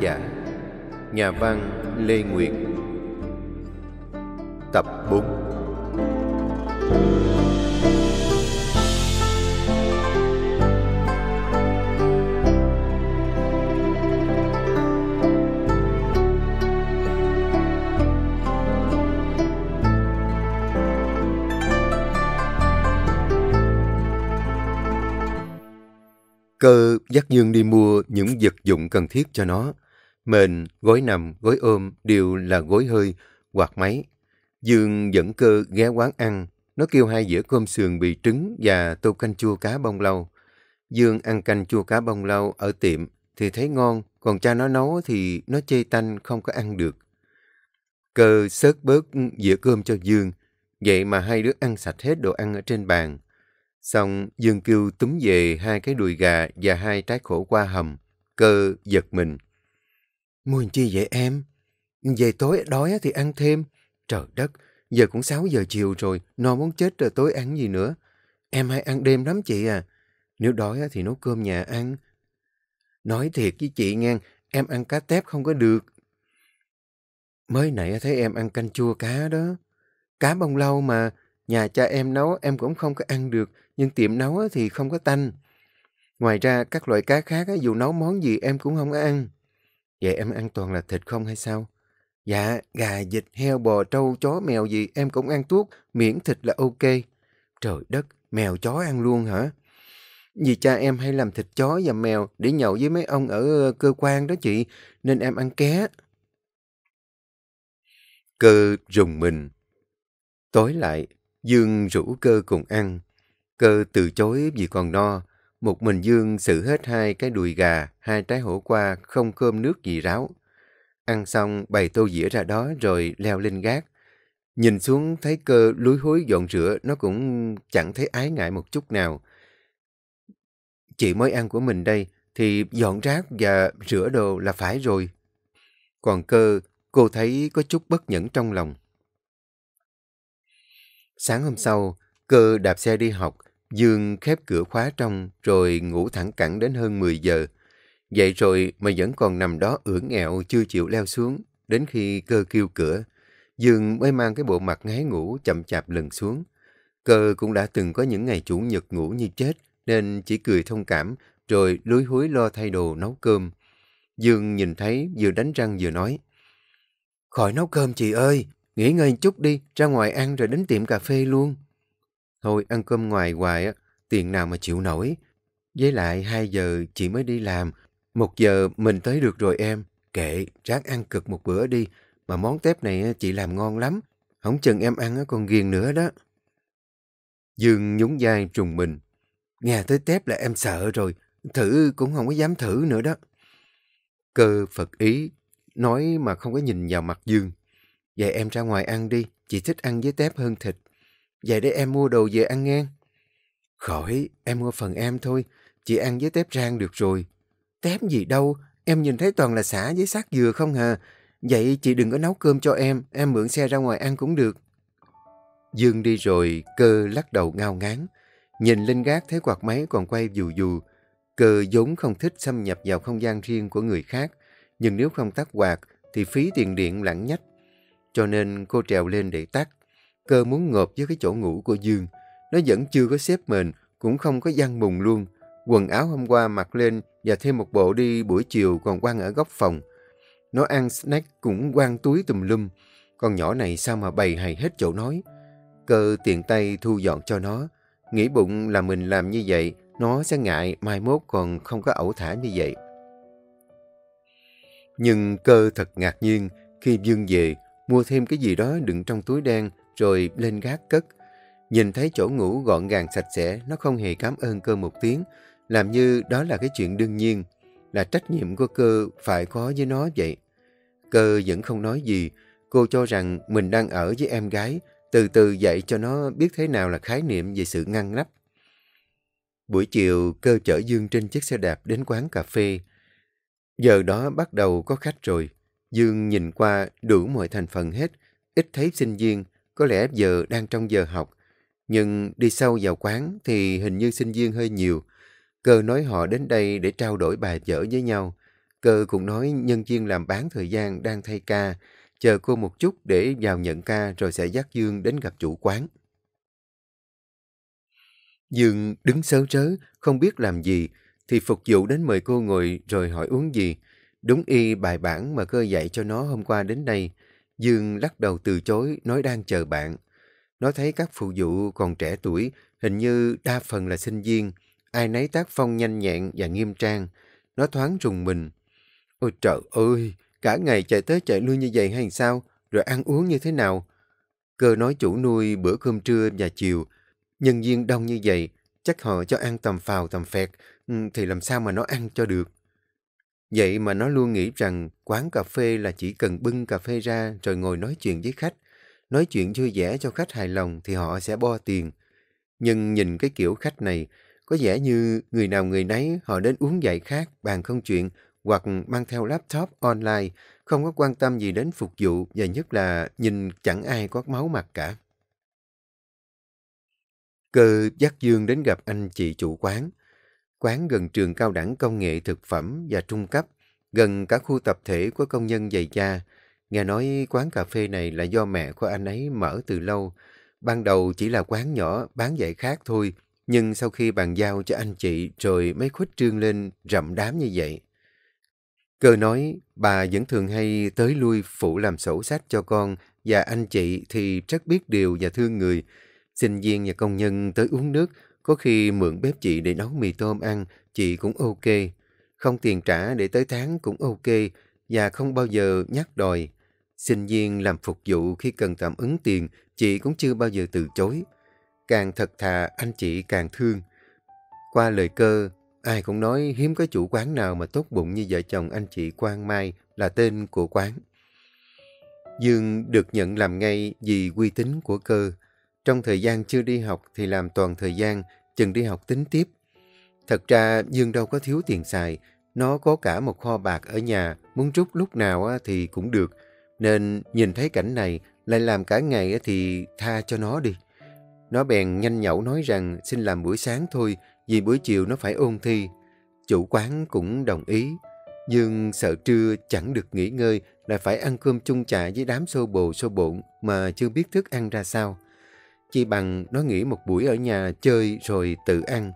giả. Nhà văn lê nguyệt. Tập 4 Cơ dắt Dương đi mua những vật dụng cần thiết cho nó. Mền, gối nằm, gối ôm đều là gối hơi, quạt máy. Dương dẫn cơ ghé quán ăn. Nó kêu hai dĩa cơm sườn bị trứng và tô canh chua cá bông lau. Dương ăn canh chua cá bông lau ở tiệm thì thấy ngon, còn cha nó nấu thì nó chê tanh không có ăn được. Cơ sớt bớt dĩa cơm cho Dương, vậy mà hai đứa ăn sạch hết đồ ăn ở trên bàn. Xong Dương kêu túm về hai cái đùi gà và hai trái khổ qua hầm. Cơ giật mình. Mua chi vậy em? Về tối đói thì ăn thêm. Trời đất, giờ cũng 6 giờ chiều rồi, no muốn chết rồi tối ăn gì nữa. Em hay ăn đêm lắm chị à. Nếu đói thì nấu cơm nhà ăn. Nói thiệt với chị nghe, em ăn cá tép không có được. Mới nãy thấy em ăn canh chua cá đó. Cá bông lau mà, nhà cha em nấu em cũng không có ăn được, nhưng tiệm nấu thì không có tanh. Ngoài ra, các loại cá khác dù nấu món gì em cũng không ăn. Vậy em ăn toàn là thịt không hay sao? Dạ, gà, vịt, heo, bò, trâu, chó, mèo gì em cũng ăn tuốt, miễn thịt là ok. Trời đất, mèo chó ăn luôn hả? Vì cha em hay làm thịt chó và mèo để nhậu với mấy ông ở ờ, cơ quan đó chị, nên em ăn ké. Cơ rùng mình. Tối lại, Dương rủ cơ cùng ăn. Cơ từ chối vì còn no. Một mình Dương xử hết hai cái đùi gà, hai trái hổ qua, không cơm nước gì ráo. Ăn xong bày tô dĩa ra đó rồi leo lên gác. Nhìn xuống thấy cơ lúi húi dọn rửa, nó cũng chẳng thấy ái ngại một chút nào. Chị mới ăn của mình đây, thì dọn rác và rửa đồ là phải rồi. Còn cơ, cô thấy có chút bất nhẫn trong lòng. Sáng hôm sau, cơ đạp xe đi học, Dương khép cửa khóa trong rồi ngủ thẳng cẳng đến hơn 10 giờ. Vậy rồi mà vẫn còn nằm đó ưỡn nghẹo chưa chịu leo xuống. Đến khi cơ kêu cửa, Dương mới mang cái bộ mặt ngái ngủ chậm chạp lần xuống. Cơ cũng đã từng có những ngày chủ nhật ngủ như chết nên chỉ cười thông cảm rồi lúi húi lo thay đồ nấu cơm. Dương nhìn thấy vừa đánh răng vừa nói Khỏi nấu cơm chị ơi, nghỉ ngơi chút đi, ra ngoài ăn rồi đến tiệm cà phê luôn. Thôi ăn cơm ngoài hoài á, tiền nào mà chịu nổi. Với lại 2 giờ chị mới đi làm, một giờ mình tới được rồi em. Kệ, ráng ăn cực một bữa đi, mà món tép này chị làm ngon lắm. Không chừng em ăn còn ghiền nữa đó. Dương nhún vai trùng mình. Nghe tới tép là em sợ rồi, thử cũng không có dám thử nữa đó. Cơ Phật ý, nói mà không có nhìn vào mặt Dương. Vậy em ra ngoài ăn đi, chị thích ăn với tép hơn thịt. Vậy để em mua đồ về ăn ngang. Khỏi, em mua phần em thôi, chị ăn với tép rang được rồi. Tép gì đâu, em nhìn thấy toàn là xả với xác dừa không hà. Vậy chị đừng có nấu cơm cho em, em mượn xe ra ngoài ăn cũng được. Dương đi rồi, cơ lắc đầu ngao ngán. Nhìn lên gác thấy quạt máy còn quay dù dù. Cơ vốn không thích xâm nhập vào không gian riêng của người khác. Nhưng nếu không tắt quạt thì phí tiền điện lãng nhách. Cho nên cô trèo lên để tắt. Cơ muốn ngộp với cái chỗ ngủ của Dương. Nó vẫn chưa có xếp mền, cũng không có văn mùng luôn. Quần áo hôm qua mặc lên và thêm một bộ đi buổi chiều còn quăng ở góc phòng. Nó ăn snack cũng quăng túi tùm lum. Con nhỏ này sao mà bày hay hết chỗ nói. Cơ tiện tay thu dọn cho nó. Nghĩ bụng là mình làm như vậy, nó sẽ ngại mai mốt còn không có ẩu thả như vậy. Nhưng cơ thật ngạc nhiên khi Dương về, mua thêm cái gì đó đựng trong túi đen rồi lên gác cất. Nhìn thấy chỗ ngủ gọn gàng sạch sẽ, nó không hề cảm ơn cơ một tiếng, làm như đó là cái chuyện đương nhiên, là trách nhiệm của cơ phải có với nó vậy. Cơ vẫn không nói gì, cô cho rằng mình đang ở với em gái, từ từ dạy cho nó biết thế nào là khái niệm về sự ngăn nắp. Buổi chiều, cơ chở Dương trên chiếc xe đạp đến quán cà phê. Giờ đó bắt đầu có khách rồi. Dương nhìn qua đủ mọi thành phần hết, ít thấy sinh viên, có lẽ giờ đang trong giờ học. Nhưng đi sâu vào quán thì hình như sinh viên hơi nhiều. Cơ nói họ đến đây để trao đổi bài vở với nhau. Cơ cũng nói nhân viên làm bán thời gian đang thay ca, chờ cô một chút để vào nhận ca rồi sẽ dắt Dương đến gặp chủ quán. Dương đứng sớ trớ, không biết làm gì, thì phục vụ đến mời cô ngồi rồi hỏi uống gì. Đúng y bài bản mà cơ dạy cho nó hôm qua đến đây. Dương lắc đầu từ chối, nói đang chờ bạn. Nó thấy các phụ vụ còn trẻ tuổi, hình như đa phần là sinh viên. Ai nấy tác phong nhanh nhẹn và nghiêm trang. Nó thoáng rùng mình. Ôi trời ơi, cả ngày chạy tới chạy lui như vậy hay sao? Rồi ăn uống như thế nào? Cơ nói chủ nuôi bữa cơm trưa và chiều. Nhân viên đông như vậy, chắc họ cho ăn tầm phào tầm phẹt, ừ, thì làm sao mà nó ăn cho được? Vậy mà nó luôn nghĩ rằng quán cà phê là chỉ cần bưng cà phê ra rồi ngồi nói chuyện với khách. Nói chuyện vui vẻ cho khách hài lòng thì họ sẽ bo tiền. Nhưng nhìn cái kiểu khách này, có vẻ như người nào người nấy họ đến uống dạy khác, bàn không chuyện, hoặc mang theo laptop online, không có quan tâm gì đến phục vụ và nhất là nhìn chẳng ai có máu mặt cả. Cơ dắt Dương đến gặp anh chị chủ quán. Quán gần trường cao đẳng công nghệ thực phẩm và trung cấp, gần cả khu tập thể của công nhân dày da. Nghe nói quán cà phê này là do mẹ của anh ấy mở từ lâu. Ban đầu chỉ là quán nhỏ, bán giải khác thôi, nhưng sau khi bàn giao cho anh chị rồi mới khuếch trương lên rậm đám như vậy. Cơ nói bà vẫn thường hay tới lui phụ làm sổ sách cho con và anh chị thì rất biết điều và thương người. Sinh viên và công nhân tới uống nước, có khi mượn bếp chị để nấu mì tôm ăn, chị cũng ok. Không tiền trả để tới tháng cũng ok và không bao giờ nhắc đòi. Sinh viên làm phục vụ khi cần tạm ứng tiền, chị cũng chưa bao giờ từ chối. Càng thật thà, anh chị càng thương. Qua lời cơ, ai cũng nói hiếm có chủ quán nào mà tốt bụng như vợ chồng anh chị Quang Mai là tên của quán. Dương được nhận làm ngay vì uy tín của cơ. Trong thời gian chưa đi học thì làm toàn thời gian, chừng đi học tính tiếp. Thật ra Dương đâu có thiếu tiền xài, nó có cả một kho bạc ở nhà, muốn rút lúc nào thì cũng được. Nên nhìn thấy cảnh này, lại làm cả ngày thì tha cho nó đi. Nó bèn nhanh nhẩu nói rằng xin làm buổi sáng thôi, vì buổi chiều nó phải ôn thi. Chủ quán cũng đồng ý. Dương sợ trưa chẳng được nghỉ ngơi, lại phải ăn cơm chung chạ với đám xô bồ xô bộn mà chưa biết thức ăn ra sao. Chỉ bằng nó nghỉ một buổi ở nhà chơi rồi tự ăn.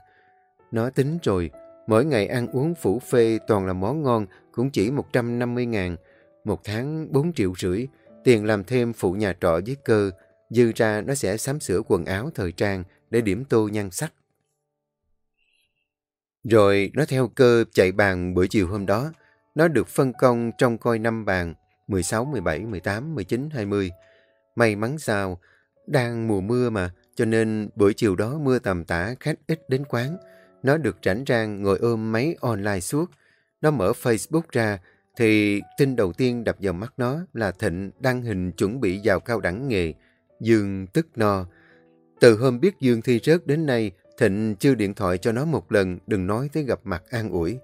Nó tính rồi, mỗi ngày ăn uống phủ phê toàn là món ngon, cũng chỉ 150 ngàn. Một tháng 4 triệu rưỡi, tiền làm thêm phụ nhà trọ với cơ, dư ra nó sẽ sắm sửa quần áo thời trang để điểm tô nhan sắc. Rồi nó theo cơ chạy bàn buổi chiều hôm đó. Nó được phân công trong coi năm bàn 16, 17, 18, 19, 20. May mắn sao, đang mùa mưa mà, cho nên buổi chiều đó mưa tầm tã khách ít đến quán. Nó được rảnh rang ngồi ôm máy online suốt. Nó mở Facebook ra, thì tin đầu tiên đập vào mắt nó là Thịnh đăng hình chuẩn bị vào cao đẳng nghề. Dương tức no. Từ hôm biết Dương thi rớt đến nay, Thịnh chưa điện thoại cho nó một lần, đừng nói tới gặp mặt an ủi.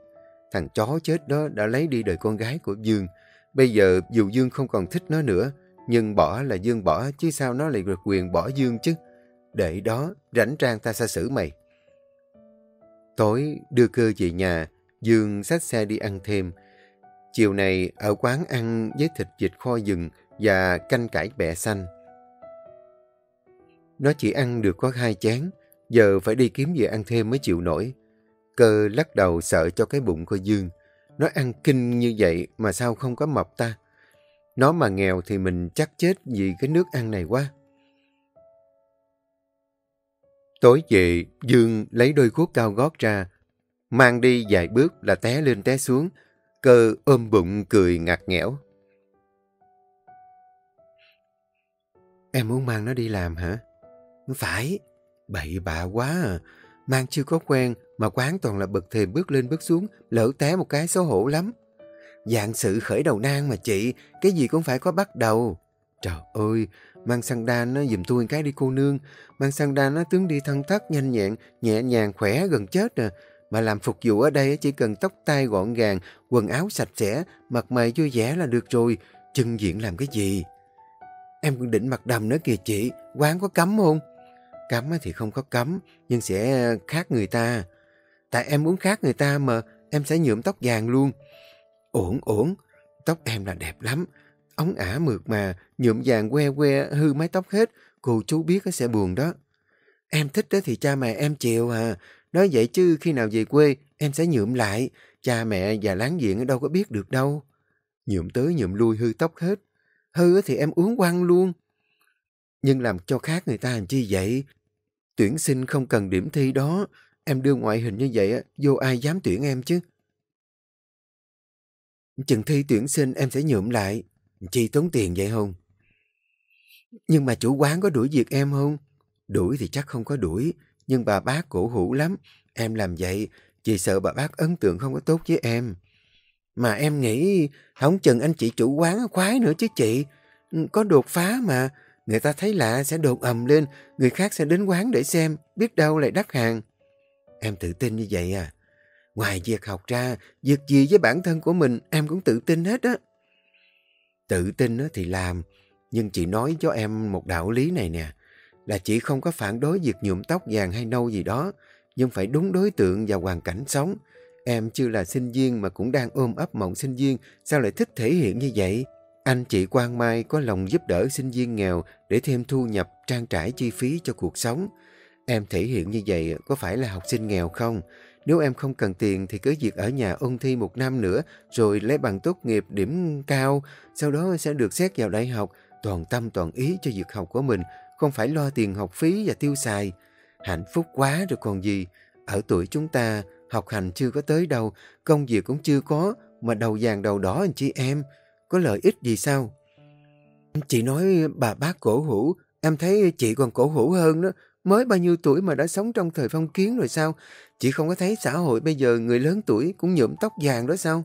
Thằng chó chết đó đã lấy đi đời con gái của Dương. Bây giờ dù Dương không còn thích nó nữa, nhưng bỏ là Dương bỏ, chứ sao nó lại được quyền bỏ Dương chứ? Để đó, rảnh trang ta xa xử mày. Tối, đưa cơ về nhà, Dương xách xe đi ăn thêm. Chiều này, ở quán ăn với thịt vịt kho rừng và canh cải bẹ xanh. Nó chỉ ăn được có hai chén, giờ phải đi kiếm về ăn thêm mới chịu nổi. Cơ lắc đầu sợ cho cái bụng của Dương. Nó ăn kinh như vậy mà sao không có mập ta? Nó mà nghèo thì mình chắc chết vì cái nước ăn này quá. Tối về, Dương lấy đôi guốc cao gót ra, mang đi vài bước là té lên té xuống, cơ ôm bụng cười ngặt nghẽo. Em muốn mang nó đi làm hả? Phải, bậy bạ quá à. Mang chưa có quen mà quán toàn là bậc thềm bước lên bước xuống, lỡ té một cái xấu hổ lắm. Dạng sự khởi đầu nan mà chị, cái gì cũng phải có bắt đầu. Trời ơi, mang xăng đan nó giùm tôi cái đi cô nương. Mang xăng đan nó tướng đi thân thắt, nhanh nhẹn, nhẹ nhàng, khỏe, gần chết à. Mà làm phục vụ ở đây chỉ cần tóc tai gọn gàng, quần áo sạch sẽ, mặt mày vui vẻ là được rồi. Chân diện làm cái gì? Em cũng định mặc đầm nữa kìa chị, quán có cấm không? Cấm thì không có cấm, nhưng sẽ khác người ta. Tại em muốn khác người ta mà, em sẽ nhuộm tóc vàng luôn. Ổn, ổn, tóc em là đẹp lắm. Ống ả mượt mà, nhuộm vàng que que, hư mái tóc hết. Cô chú biết sẽ buồn đó. Em thích đó thì cha mẹ em chịu à. Nói vậy chứ khi nào về quê, em sẽ nhuộm lại. Cha mẹ và láng giềng đâu có biết được đâu. Nhuộm tới nhuộm lui hư tóc hết. Hư thì em uống quăng luôn. Nhưng làm cho khác người ta làm chi vậy? Tuyển sinh không cần điểm thi đó. Em đưa ngoại hình như vậy, vô ai dám tuyển em chứ? Chừng thi tuyển sinh em sẽ nhuộm lại. Chi tốn tiền vậy không? Nhưng mà chủ quán có đuổi việc em không? Đuổi thì chắc không có đuổi, nhưng bà bác cổ hủ lắm. Em làm vậy, chị sợ bà bác ấn tượng không có tốt với em. Mà em nghĩ không chừng anh chị chủ quán khoái nữa chứ chị. Ừ, có đột phá mà, người ta thấy lạ sẽ đột ầm lên, người khác sẽ đến quán để xem, biết đâu lại đắt hàng. Em tự tin như vậy à? Ngoài việc học ra, việc gì với bản thân của mình em cũng tự tin hết á. Tự tin thì làm, nhưng chị nói cho em một đạo lý này nè, là chị không có phản đối việc nhuộm tóc vàng hay nâu gì đó, nhưng phải đúng đối tượng và hoàn cảnh sống. Em chưa là sinh viên mà cũng đang ôm ấp mộng sinh viên, sao lại thích thể hiện như vậy? Anh chị Quang Mai có lòng giúp đỡ sinh viên nghèo để thêm thu nhập trang trải chi phí cho cuộc sống. Em thể hiện như vậy có phải là học sinh nghèo không? Nếu em không cần tiền thì cứ việc ở nhà ôn thi một năm nữa rồi lấy bằng tốt nghiệp điểm cao, sau đó sẽ được xét vào đại học, toàn tâm toàn ý cho việc học của mình, không phải lo tiền học phí và tiêu xài. Hạnh phúc quá rồi còn gì. Ở tuổi chúng ta, học hành chưa có tới đâu, công việc cũng chưa có, mà đầu vàng đầu đỏ anh chị em, có lợi ích gì sao? Chị nói bà bác cổ hủ, em thấy chị còn cổ hủ hơn đó, mới bao nhiêu tuổi mà đã sống trong thời phong kiến rồi sao? Chị không có thấy xã hội bây giờ người lớn tuổi cũng nhuộm tóc vàng đó sao?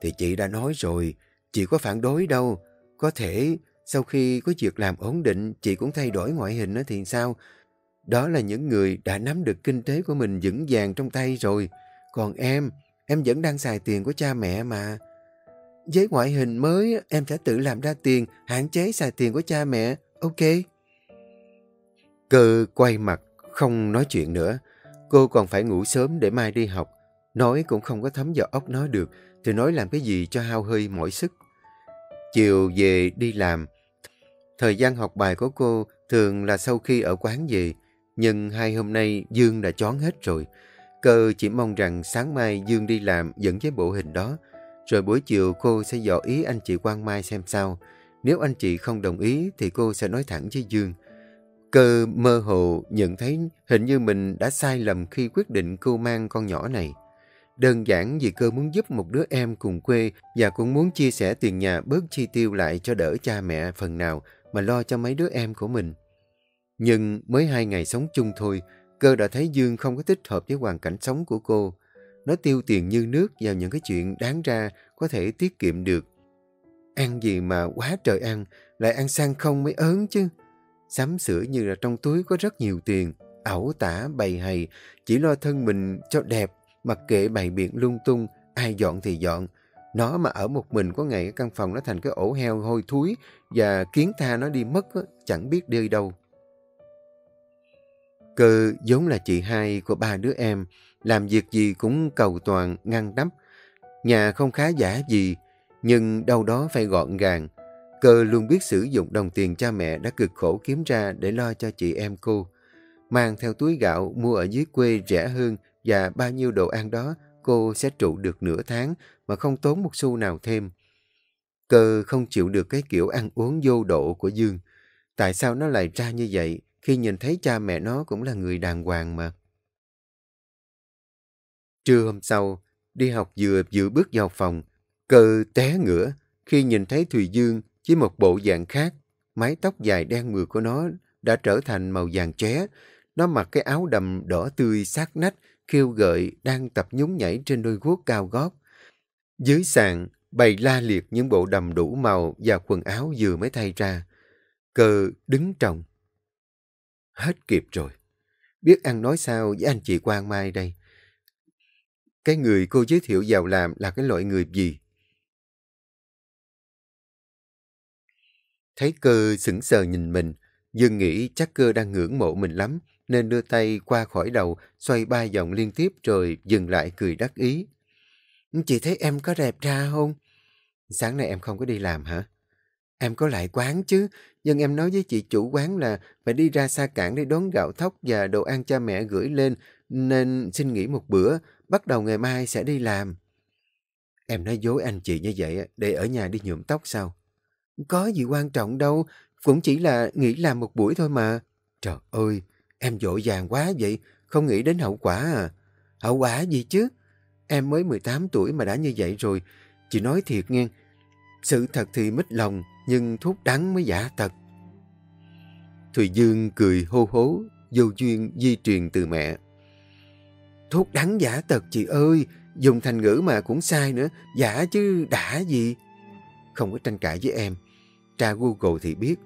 Thì chị đã nói rồi, chị có phản đối đâu. Có thể sau khi có việc làm ổn định, chị cũng thay đổi ngoại hình thì sao? Đó là những người đã nắm được kinh tế của mình vững vàng trong tay rồi. Còn em, em vẫn đang xài tiền của cha mẹ mà. Với ngoại hình mới, em sẽ tự làm ra tiền, hạn chế xài tiền của cha mẹ. Ok. Cơ quay mặt, không nói chuyện nữa. Cô còn phải ngủ sớm để mai đi học. Nói cũng không có thấm vào óc nói được, thì nói làm cái gì cho hao hơi mỏi sức. Chiều về đi làm. Thời gian học bài của cô thường là sau khi ở quán về, nhưng hai hôm nay Dương đã chón hết rồi. Cơ chỉ mong rằng sáng mai Dương đi làm dẫn với bộ hình đó, rồi buổi chiều cô sẽ dò ý anh chị Quang Mai xem sao. Nếu anh chị không đồng ý thì cô sẽ nói thẳng với Dương. Cơ mơ hồ nhận thấy hình như mình đã sai lầm khi quyết định cô mang con nhỏ này. Đơn giản vì cơ muốn giúp một đứa em cùng quê và cũng muốn chia sẻ tiền nhà bớt chi tiêu lại cho đỡ cha mẹ phần nào mà lo cho mấy đứa em của mình. Nhưng mới hai ngày sống chung thôi, cơ đã thấy Dương không có thích hợp với hoàn cảnh sống của cô. Nó tiêu tiền như nước vào những cái chuyện đáng ra có thể tiết kiệm được. Ăn gì mà quá trời ăn, lại ăn sang không mới ớn chứ. Sắm sửa như là trong túi có rất nhiều tiền, ẩu tả bày hầy, chỉ lo thân mình cho đẹp, mặc kệ bày biện lung tung, ai dọn thì dọn. Nó mà ở một mình có ngày căn phòng nó thành cái ổ heo hôi thúi và kiến tha nó đi mất, chẳng biết đi đâu. Cơ giống là chị hai của ba đứa em, làm việc gì cũng cầu toàn, ngăn đắp. Nhà không khá giả gì, nhưng đâu đó phải gọn gàng. Cơ luôn biết sử dụng đồng tiền cha mẹ đã cực khổ kiếm ra để lo cho chị em cô. Mang theo túi gạo mua ở dưới quê rẻ hơn và bao nhiêu đồ ăn đó cô sẽ trụ được nửa tháng mà không tốn một xu nào thêm. Cơ không chịu được cái kiểu ăn uống vô độ của Dương. Tại sao nó lại ra như vậy khi nhìn thấy cha mẹ nó cũng là người đàng hoàng mà? Trưa hôm sau, đi học vừa vừa bước vào phòng, cơ té ngửa khi nhìn thấy Thùy Dương với một bộ dạng khác. Mái tóc dài đen mượt của nó đã trở thành màu vàng chóe. Nó mặc cái áo đầm đỏ tươi sát nách, khiêu gợi, đang tập nhún nhảy trên đôi guốc cao gót. Dưới sàn, bày la liệt những bộ đầm đủ màu và quần áo vừa mới thay ra. Cờ đứng trồng. Hết kịp rồi. Biết ăn nói sao với anh chị Quang Mai đây. Cái người cô giới thiệu vào làm là cái loại người gì? Thấy cơ sững sờ nhìn mình, Dương nghĩ chắc cơ đang ngưỡng mộ mình lắm, nên đưa tay qua khỏi đầu, xoay ba vòng liên tiếp rồi dừng lại cười đắc ý. Chị thấy em có đẹp ra không? Sáng nay em không có đi làm hả? Em có lại quán chứ, nhưng em nói với chị chủ quán là phải đi ra xa cảng để đón gạo thóc và đồ ăn cha mẹ gửi lên, nên xin nghỉ một bữa, bắt đầu ngày mai sẽ đi làm. Em nói dối anh chị như vậy để ở nhà đi nhuộm tóc sao? Có gì quan trọng đâu, cũng chỉ là nghỉ làm một buổi thôi mà. Trời ơi, em vội vàng quá vậy, không nghĩ đến hậu quả à. Hậu quả gì chứ? Em mới 18 tuổi mà đã như vậy rồi. Chị nói thiệt nghe, sự thật thì mít lòng, nhưng thuốc đắng mới giả tật. Thùy Dương cười hô hố, vô duyên di truyền từ mẹ. Thuốc đắng giả tật chị ơi, dùng thành ngữ mà cũng sai nữa, giả chứ đã gì. Không có tranh cãi với em, tra Google thì biết.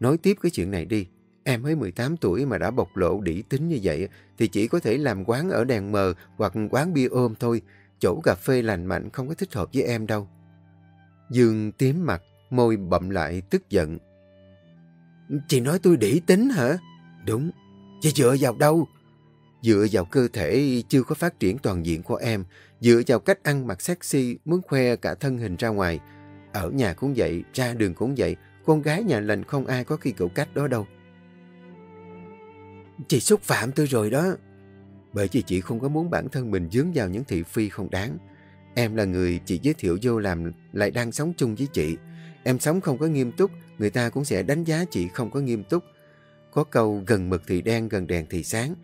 Nói tiếp cái chuyện này đi, em mới 18 tuổi mà đã bộc lộ đỉ tính như vậy thì chỉ có thể làm quán ở đèn mờ hoặc quán bia ôm thôi, chỗ cà phê lành mạnh không có thích hợp với em đâu. Dương tím mặt, môi bậm lại tức giận. Chị nói tôi đỉ tính hả? Đúng. Chị dựa vào đâu? Dựa vào cơ thể chưa có phát triển toàn diện của em, dựa vào cách ăn mặc sexy, muốn khoe cả thân hình ra ngoài. Ở nhà cũng vậy, ra đường cũng vậy, con gái nhà lành không ai có khi cậu cách đó đâu. Chị xúc phạm tôi rồi đó. Bởi vì chị không có muốn bản thân mình dướng vào những thị phi không đáng. Em là người chị giới thiệu vô làm lại đang sống chung với chị. Em sống không có nghiêm túc, người ta cũng sẽ đánh giá chị không có nghiêm túc. Có câu gần mực thì đen, gần đèn thì sáng.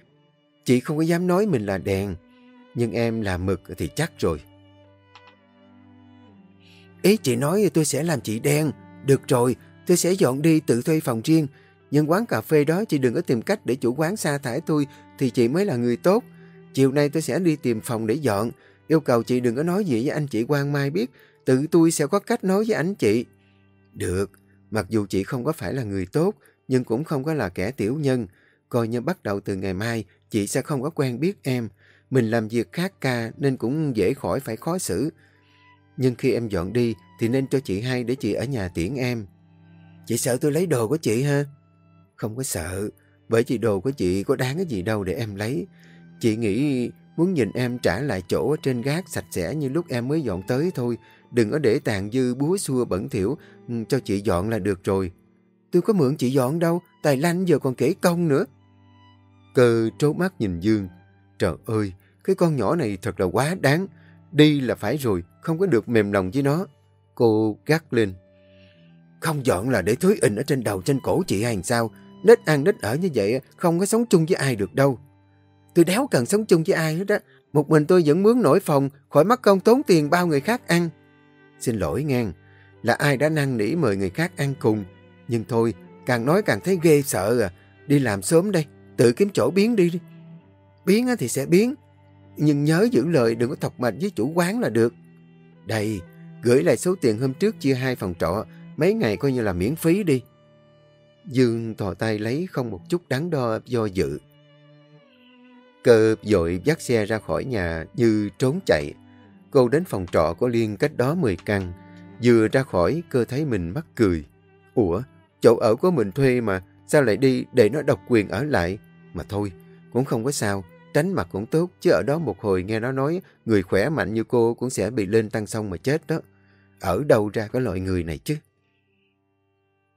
Chị không có dám nói mình là đèn, nhưng em là mực thì chắc rồi. Ý chị nói tôi sẽ làm chị đen. Được rồi, tôi sẽ dọn đi tự thuê phòng riêng. Nhưng quán cà phê đó chị đừng có tìm cách để chủ quán sa thải tôi thì chị mới là người tốt. Chiều nay tôi sẽ đi tìm phòng để dọn. Yêu cầu chị đừng có nói gì với anh chị Quang Mai biết. Tự tôi sẽ có cách nói với anh chị. Được, mặc dù chị không có phải là người tốt, nhưng cũng không có là kẻ tiểu nhân. Coi như bắt đầu từ ngày mai, chị sẽ không có quen biết em. Mình làm việc khác ca nên cũng dễ khỏi phải khó xử. Nhưng khi em dọn đi thì nên cho chị hai để chị ở nhà tiễn em. Chị sợ tôi lấy đồ của chị ha? Không có sợ, bởi vì đồ của chị có đáng cái gì đâu để em lấy. Chị nghĩ muốn nhìn em trả lại chỗ ở trên gác sạch sẽ như lúc em mới dọn tới thôi. Đừng có để tàn dư búa xua bẩn thiểu ừ, cho chị dọn là được rồi. Tôi có mượn chị dọn đâu, tài lanh giờ còn kể công nữa. Cơ trố mắt nhìn Dương. Trời ơi, cái con nhỏ này thật là quá đáng. Đi là phải rồi, không có được mềm lòng với nó. Cô gắt lên. Không dọn là để thối in ở trên đầu trên cổ chị hay sao? Nết ăn nết ở như vậy không có sống chung với ai được đâu. Tôi đéo cần sống chung với ai hết á. Một mình tôi vẫn mướn nổi phòng, khỏi mất công tốn tiền bao người khác ăn. Xin lỗi ngang, là ai đã năn nỉ mời người khác ăn cùng. Nhưng thôi, càng nói càng thấy ghê sợ à. Đi làm sớm đây, tự kiếm chỗ biến đi. Biến thì sẽ biến, nhưng nhớ giữ lời đừng có thọc mạch với chủ quán là được. Đây, gửi lại số tiền hôm trước chia hai phòng trọ, mấy ngày coi như là miễn phí đi. Dương thò tay lấy không một chút đắn đo do dự. Cơ dội dắt xe ra khỏi nhà như trốn chạy. Cô đến phòng trọ của Liên cách đó 10 căn. Vừa ra khỏi, cơ thấy mình mắc cười. Ủa, chỗ ở của mình thuê mà, sao lại đi để nó độc quyền ở lại? Mà thôi, cũng không có sao, tránh mặt cũng tốt, chứ ở đó một hồi nghe nó nói người khỏe mạnh như cô cũng sẽ bị lên tăng xong mà chết đó. Ở đâu ra có loại người này chứ?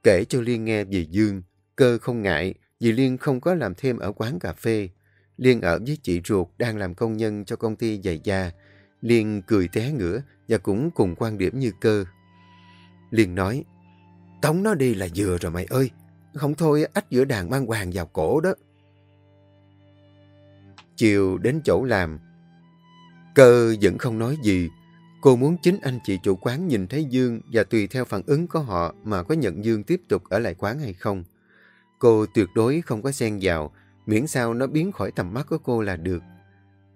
Kể cho Liên nghe về Dương, cơ không ngại vì Liên không có làm thêm ở quán cà phê. Liên ở với chị ruột đang làm công nhân cho công ty giày da. Liên cười té ngửa và cũng cùng quan điểm như cơ. Liên nói, Tống nó đi là vừa rồi mày ơi, không thôi ách giữa đàn mang hoàng vào cổ đó. Chiều đến chỗ làm, cơ vẫn không nói gì. Cô muốn chính anh chị chủ quán nhìn thấy Dương và tùy theo phản ứng của họ mà có nhận Dương tiếp tục ở lại quán hay không. Cô tuyệt đối không có xen vào, miễn sao nó biến khỏi tầm mắt của cô là được.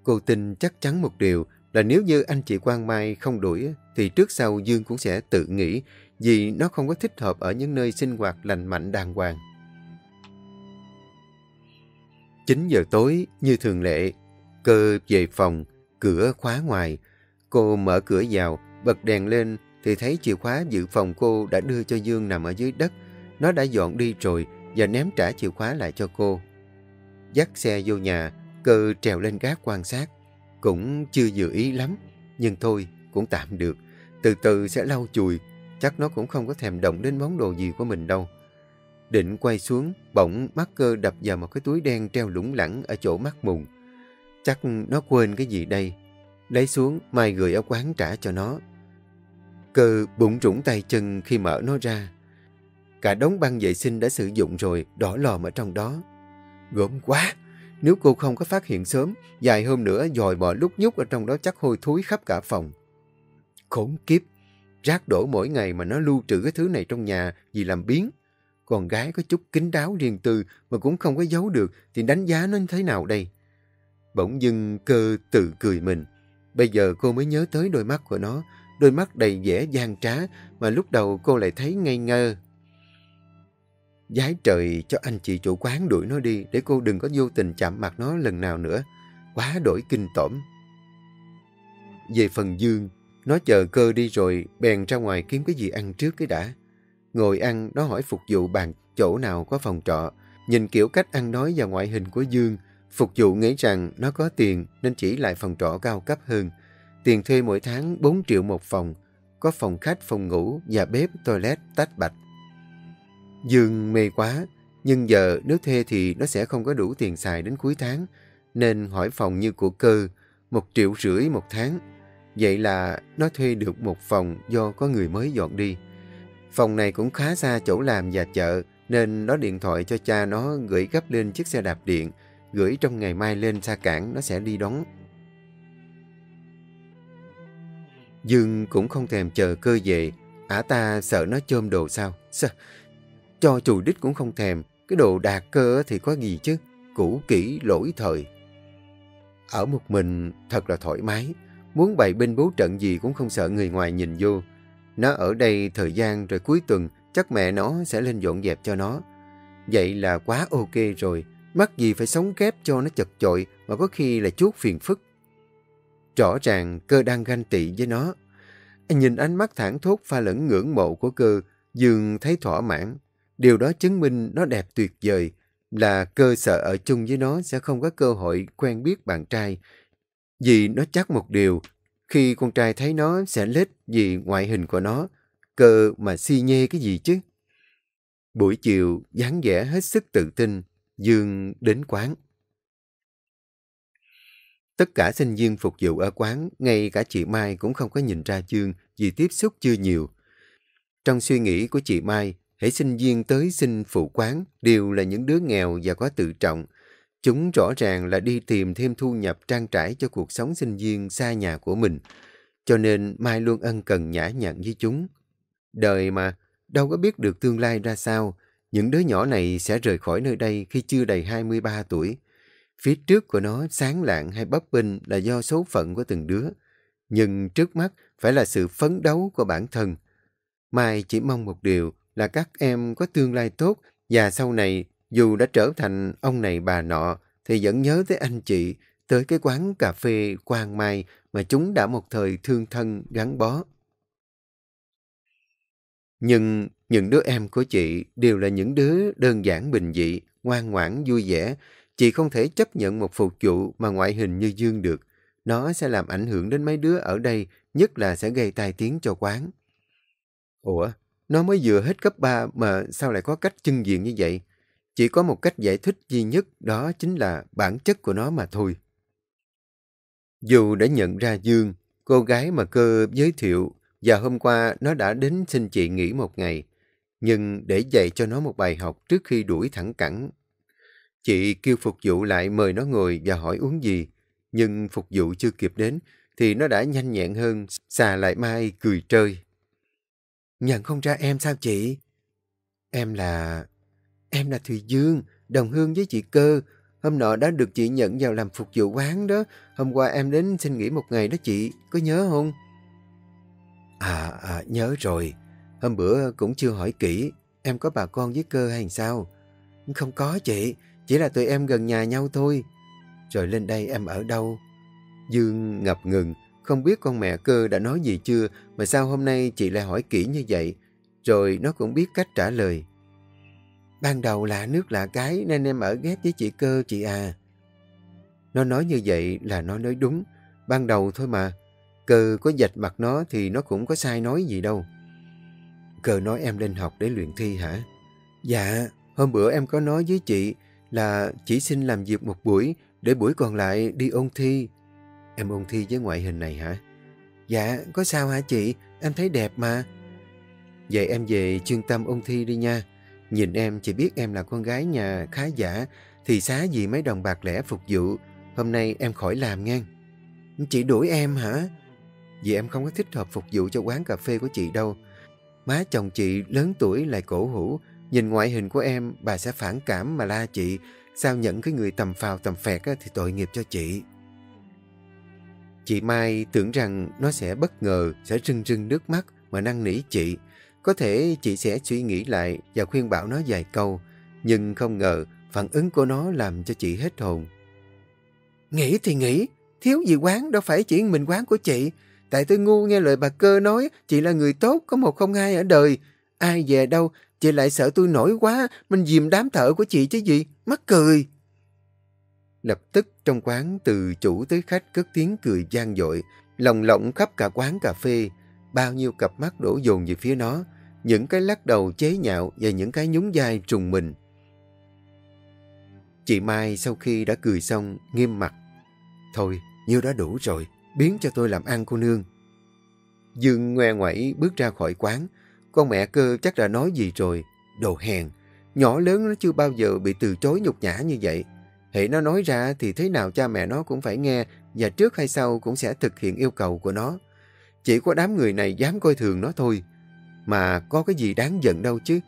Cô tin chắc chắn một điều là nếu như anh chị Quang Mai không đuổi thì trước sau Dương cũng sẽ tự nghĩ vì nó không có thích hợp ở những nơi sinh hoạt lành mạnh đàng hoàng. 9 giờ tối, như thường lệ, cơ về phòng, cửa khóa ngoài. Cô mở cửa vào, bật đèn lên thì thấy chìa khóa dự phòng cô đã đưa cho Dương nằm ở dưới đất. Nó đã dọn đi rồi và ném trả chìa khóa lại cho cô. dắt xe vô nhà, cơ trèo lên gác quan sát. Cũng chưa vừa ý lắm, nhưng thôi, cũng tạm được. Từ từ sẽ lau chùi, chắc nó cũng không có thèm động đến món đồ gì của mình đâu. Định quay xuống, bỗng mắt cơ đập vào một cái túi đen treo lủng lẳng ở chỗ mắt mùng. Chắc nó quên cái gì đây. Lấy xuống, Mai gửi ở quán trả cho nó. Cơ bụng trũng tay chân khi mở nó ra. Cả đống băng vệ sinh đã sử dụng rồi, đỏ lòm ở trong đó. Gớm quá! Nếu cô không có phát hiện sớm, vài hôm nữa dòi bò lúc nhúc ở trong đó chắc hôi thối khắp cả phòng. Khốn kiếp! Rác đổ mỗi ngày mà nó lưu trữ cái thứ này trong nhà vì làm biến. Con gái có chút kính đáo riêng tư mà cũng không có giấu được thì đánh giá nó thế nào đây? Bỗng dưng cơ tự cười mình. Bây giờ cô mới nhớ tới đôi mắt của nó, đôi mắt đầy vẻ gian trá mà lúc đầu cô lại thấy ngây ngơ. Giái trời cho anh chị chủ quán đuổi nó đi để cô đừng có vô tình chạm mặt nó lần nào nữa. Quá đổi kinh tởm. Về phần Dương, nó chờ cơ đi rồi bèn ra ngoài kiếm cái gì ăn trước cái đã. Ngồi ăn, nó hỏi phục vụ bàn chỗ nào có phòng trọ. Nhìn kiểu cách ăn nói và ngoại hình của Dương, phục vụ nghĩ rằng nó có tiền nên chỉ lại phòng trọ cao cấp hơn. Tiền thuê mỗi tháng 4 triệu một phòng, có phòng khách, phòng ngủ và bếp, toilet, tách bạch. Dương mê quá, nhưng giờ nếu thuê thì nó sẽ không có đủ tiền xài đến cuối tháng, nên hỏi phòng như của cơ, một triệu rưỡi một tháng. Vậy là nó thuê được một phòng do có người mới dọn đi. Phòng này cũng khá xa chỗ làm và chợ, nên nó điện thoại cho cha nó gửi gấp lên chiếc xe đạp điện, gửi trong ngày mai lên xa cảng nó sẽ đi đón. Dương cũng không thèm chờ cơ về, ả ta sợ nó chôm đồ sao. Sao? Cho chùi đích cũng không thèm, cái đồ đạt cơ thì có gì chứ, cũ kỹ lỗi thời. Ở một mình thật là thoải mái, muốn bày binh bố trận gì cũng không sợ người ngoài nhìn vô. Nó ở đây thời gian rồi cuối tuần chắc mẹ nó sẽ lên dọn dẹp cho nó. Vậy là quá ok rồi, mắc gì phải sống kép cho nó chật chội mà có khi là chuốt phiền phức. Rõ ràng cơ đang ganh tị với nó. Nhìn ánh mắt thẳng thốt pha lẫn ngưỡng mộ của cơ, dường thấy thỏa mãn. Điều đó chứng minh nó đẹp tuyệt vời, là cơ sợ ở chung với nó sẽ không có cơ hội quen biết bạn trai. Vì nó chắc một điều, khi con trai thấy nó sẽ lết vì ngoại hình của nó, cơ mà si nhê cái gì chứ. Buổi chiều, dáng vẻ hết sức tự tin, Dương đến quán. Tất cả sinh viên phục vụ ở quán, ngay cả chị Mai cũng không có nhìn ra Dương vì tiếp xúc chưa nhiều. Trong suy nghĩ của chị Mai, hãy sinh viên tới xin phụ quán đều là những đứa nghèo và có tự trọng. Chúng rõ ràng là đi tìm thêm thu nhập trang trải cho cuộc sống sinh viên xa nhà của mình. Cho nên Mai luôn ân cần nhã nhặn với chúng. Đời mà, đâu có biết được tương lai ra sao. Những đứa nhỏ này sẽ rời khỏi nơi đây khi chưa đầy 23 tuổi. Phía trước của nó sáng lạng hay bấp bênh là do số phận của từng đứa. Nhưng trước mắt phải là sự phấn đấu của bản thân. Mai chỉ mong một điều là các em có tương lai tốt và sau này dù đã trở thành ông này bà nọ thì vẫn nhớ tới anh chị, tới cái quán cà phê Quang Mai mà chúng đã một thời thương thân gắn bó. Nhưng những đứa em của chị đều là những đứa đơn giản bình dị, ngoan ngoãn, vui vẻ. Chị không thể chấp nhận một phục vụ mà ngoại hình như Dương được. Nó sẽ làm ảnh hưởng đến mấy đứa ở đây, nhất là sẽ gây tai tiếng cho quán. Ủa, nó mới vừa hết cấp 3 mà sao lại có cách chân diện như vậy? Chỉ có một cách giải thích duy nhất đó chính là bản chất của nó mà thôi. Dù đã nhận ra Dương, cô gái mà cơ giới thiệu và hôm qua nó đã đến xin chị nghỉ một ngày, nhưng để dạy cho nó một bài học trước khi đuổi thẳng cẳng. Chị kêu phục vụ lại mời nó ngồi và hỏi uống gì, nhưng phục vụ chưa kịp đến thì nó đã nhanh nhẹn hơn, xà lại mai cười chơi. Nhận không ra em sao chị? Em là... Em là Thùy Dương, đồng hương với chị Cơ. Hôm nọ đã được chị nhận vào làm phục vụ quán đó. Hôm qua em đến xin nghỉ một ngày đó chị, có nhớ không? À, à, nhớ rồi. Hôm bữa cũng chưa hỏi kỹ, em có bà con với Cơ hay sao? Không có chị, chỉ là tụi em gần nhà nhau thôi. Rồi lên đây em ở đâu? Dương ngập ngừng, không biết con mẹ cơ đã nói gì chưa mà sao hôm nay chị lại hỏi kỹ như vậy. Rồi nó cũng biết cách trả lời ban đầu lạ nước lạ cái nên em ở ghép với chị cơ chị à. Nó nói như vậy là nó nói đúng. Ban đầu thôi mà. Cơ có dạch mặt nó thì nó cũng có sai nói gì đâu. Cơ nói em lên học để luyện thi hả? Dạ, hôm bữa em có nói với chị là chỉ xin làm việc một buổi để buổi còn lại đi ôn thi. Em ôn thi với ngoại hình này hả? Dạ, có sao hả chị? Em thấy đẹp mà. Vậy em về chuyên tâm ôn thi đi nha. Nhìn em chỉ biết em là con gái nhà khá giả thì xá gì mấy đồng bạc lẻ phục vụ. Hôm nay em khỏi làm ngang. Chị đuổi em hả? Vì em không có thích hợp phục vụ cho quán cà phê của chị đâu. Má chồng chị lớn tuổi lại cổ hủ. Nhìn ngoại hình của em, bà sẽ phản cảm mà la chị. Sao nhận cái người tầm phào tầm phẹt thì tội nghiệp cho chị. Chị Mai tưởng rằng nó sẽ bất ngờ, sẽ rưng rưng nước mắt mà năn nỉ chị. Có thể chị sẽ suy nghĩ lại và khuyên bảo nó vài câu, nhưng không ngờ phản ứng của nó làm cho chị hết hồn. Nghĩ thì nghĩ, thiếu gì quán đâu phải chỉ mình quán của chị. Tại tôi ngu nghe lời bà cơ nói chị là người tốt, có một không hai ở đời. Ai về đâu, chị lại sợ tôi nổi quá, mình dìm đám thợ của chị chứ gì, mắc cười. Lập tức trong quán từ chủ tới khách cất tiếng cười gian dội, lồng lộng khắp cả quán cà phê. Bao nhiêu cặp mắt đổ dồn về phía nó, những cái lắc đầu chế nhạo và những cái nhún vai trùng mình. Chị Mai sau khi đã cười xong, nghiêm mặt. Thôi, nhiêu đã đủ rồi, biến cho tôi làm ăn cô nương. Dương ngoe ngoẩy bước ra khỏi quán. Con mẹ cơ chắc đã nói gì rồi. Đồ hèn, nhỏ lớn nó chưa bao giờ bị từ chối nhục nhã như vậy. Hệ nó nói ra thì thế nào cha mẹ nó cũng phải nghe và trước hay sau cũng sẽ thực hiện yêu cầu của nó. Chỉ có đám người này dám coi thường nó thôi. Mà có cái gì đáng giận đâu chứ.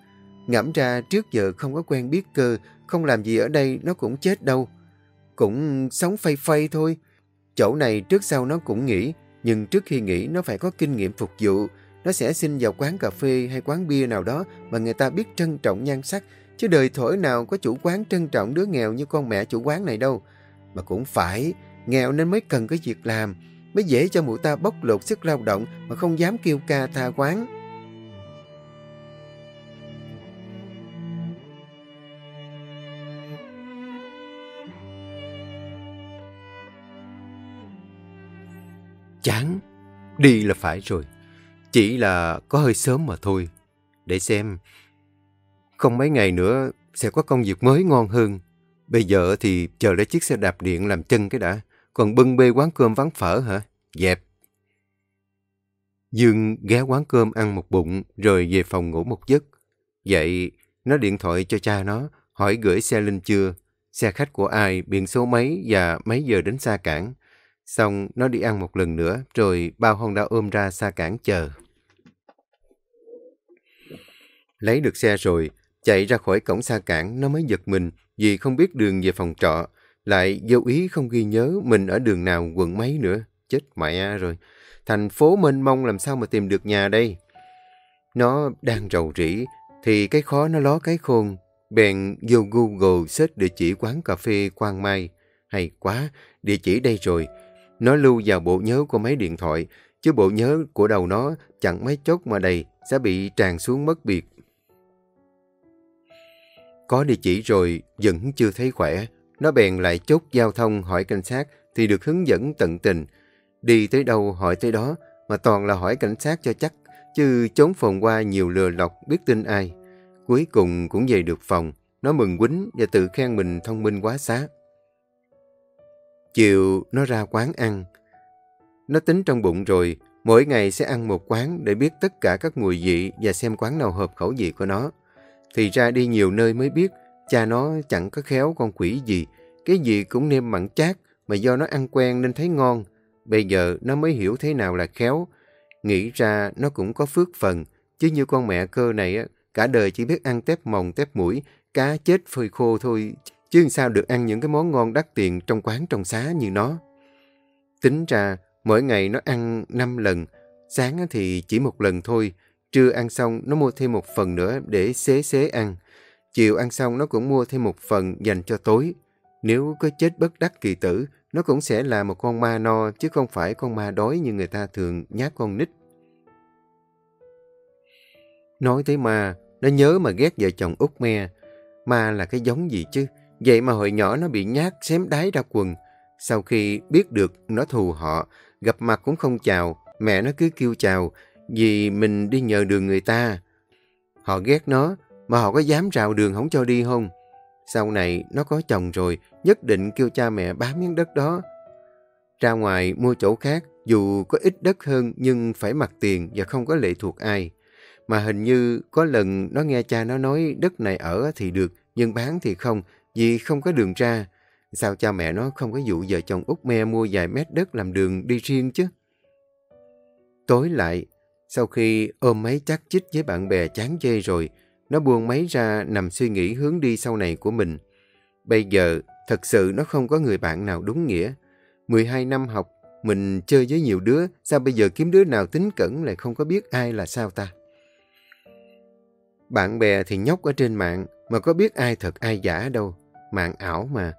Ngẫm ra trước giờ không có quen biết cơ, không làm gì ở đây nó cũng chết đâu. Cũng sống phay phay thôi. Chỗ này trước sau nó cũng nghĩ, nhưng trước khi nghĩ nó phải có kinh nghiệm phục vụ. Nó sẽ xin vào quán cà phê hay quán bia nào đó mà người ta biết trân trọng nhan sắc, Chứ đời thổi nào có chủ quán trân trọng đứa nghèo như con mẹ chủ quán này đâu. Mà cũng phải, nghèo nên mới cần cái việc làm, mới dễ cho mụ ta bóc lột sức lao động mà không dám kêu ca tha quán. Chán, đi là phải rồi. Chỉ là có hơi sớm mà thôi. Để xem, không mấy ngày nữa sẽ có công việc mới ngon hơn. Bây giờ thì chờ lấy chiếc xe đạp điện làm chân cái đã. Còn bưng bê quán cơm vắng phở hả? Dẹp. Dương ghé quán cơm ăn một bụng rồi về phòng ngủ một giấc. Vậy nó điện thoại cho cha nó hỏi gửi xe lên chưa, xe khách của ai, biển số mấy và mấy giờ đến xa cảng. Xong nó đi ăn một lần nữa rồi bao Honda ôm ra xa cảng chờ. Lấy được xe rồi, Chạy ra khỏi cổng xa cảng, nó mới giật mình vì không biết đường về phòng trọ. Lại vô ý không ghi nhớ mình ở đường nào quận mấy nữa. Chết mẹ rồi. Thành phố mênh mông làm sao mà tìm được nhà đây? Nó đang rầu rĩ, thì cái khó nó ló cái khôn. Bèn vô Google search địa chỉ quán cà phê Quang Mai. Hay quá, địa chỉ đây rồi. Nó lưu vào bộ nhớ của máy điện thoại, chứ bộ nhớ của đầu nó chẳng mấy chốc mà đầy sẽ bị tràn xuống mất biệt. Có địa chỉ rồi, vẫn chưa thấy khỏe. Nó bèn lại chốt giao thông hỏi cảnh sát thì được hướng dẫn tận tình. Đi tới đâu hỏi tới đó, mà toàn là hỏi cảnh sát cho chắc, chứ trốn phòng qua nhiều lừa lọc biết tin ai. Cuối cùng cũng về được phòng, nó mừng quýnh và tự khen mình thông minh quá xá. Chiều nó ra quán ăn. Nó tính trong bụng rồi, mỗi ngày sẽ ăn một quán để biết tất cả các mùi vị và xem quán nào hợp khẩu vị của nó. Thì ra đi nhiều nơi mới biết, cha nó chẳng có khéo con quỷ gì. Cái gì cũng nêm mặn chát, mà do nó ăn quen nên thấy ngon. Bây giờ nó mới hiểu thế nào là khéo. Nghĩ ra nó cũng có phước phần, chứ như con mẹ cơ này, cả đời chỉ biết ăn tép mồng tép mũi, cá chết phơi khô thôi, chứ sao được ăn những cái món ngon đắt tiền trong quán trong xá như nó. Tính ra, mỗi ngày nó ăn 5 lần, sáng thì chỉ một lần thôi, Trưa ăn xong, nó mua thêm một phần nữa để xế xế ăn. Chiều ăn xong, nó cũng mua thêm một phần dành cho tối. Nếu có chết bất đắc kỳ tử, nó cũng sẽ là một con ma no, chứ không phải con ma đói như người ta thường nhát con nít. Nói tới ma, nó nhớ mà ghét vợ chồng út me. Ma là cái giống gì chứ? Vậy mà hồi nhỏ nó bị nhát xém đáy ra quần. Sau khi biết được nó thù họ, gặp mặt cũng không chào, mẹ nó cứ kêu chào, vì mình đi nhờ đường người ta. Họ ghét nó, mà họ có dám rào đường không cho đi không? Sau này nó có chồng rồi, nhất định kêu cha mẹ bán miếng đất đó. Ra ngoài mua chỗ khác, dù có ít đất hơn nhưng phải mặc tiền và không có lệ thuộc ai. Mà hình như có lần nó nghe cha nó nói đất này ở thì được, nhưng bán thì không, vì không có đường ra. Sao cha mẹ nó không có dụ vợ chồng út me mua vài mét đất làm đường đi riêng chứ? Tối lại, sau khi ôm máy chắc chích với bạn bè chán chê rồi, nó buông máy ra nằm suy nghĩ hướng đi sau này của mình. Bây giờ, thật sự nó không có người bạn nào đúng nghĩa. 12 năm học, mình chơi với nhiều đứa, sao bây giờ kiếm đứa nào tính cẩn lại không có biết ai là sao ta? Bạn bè thì nhóc ở trên mạng, mà có biết ai thật ai giả đâu. Mạng ảo mà.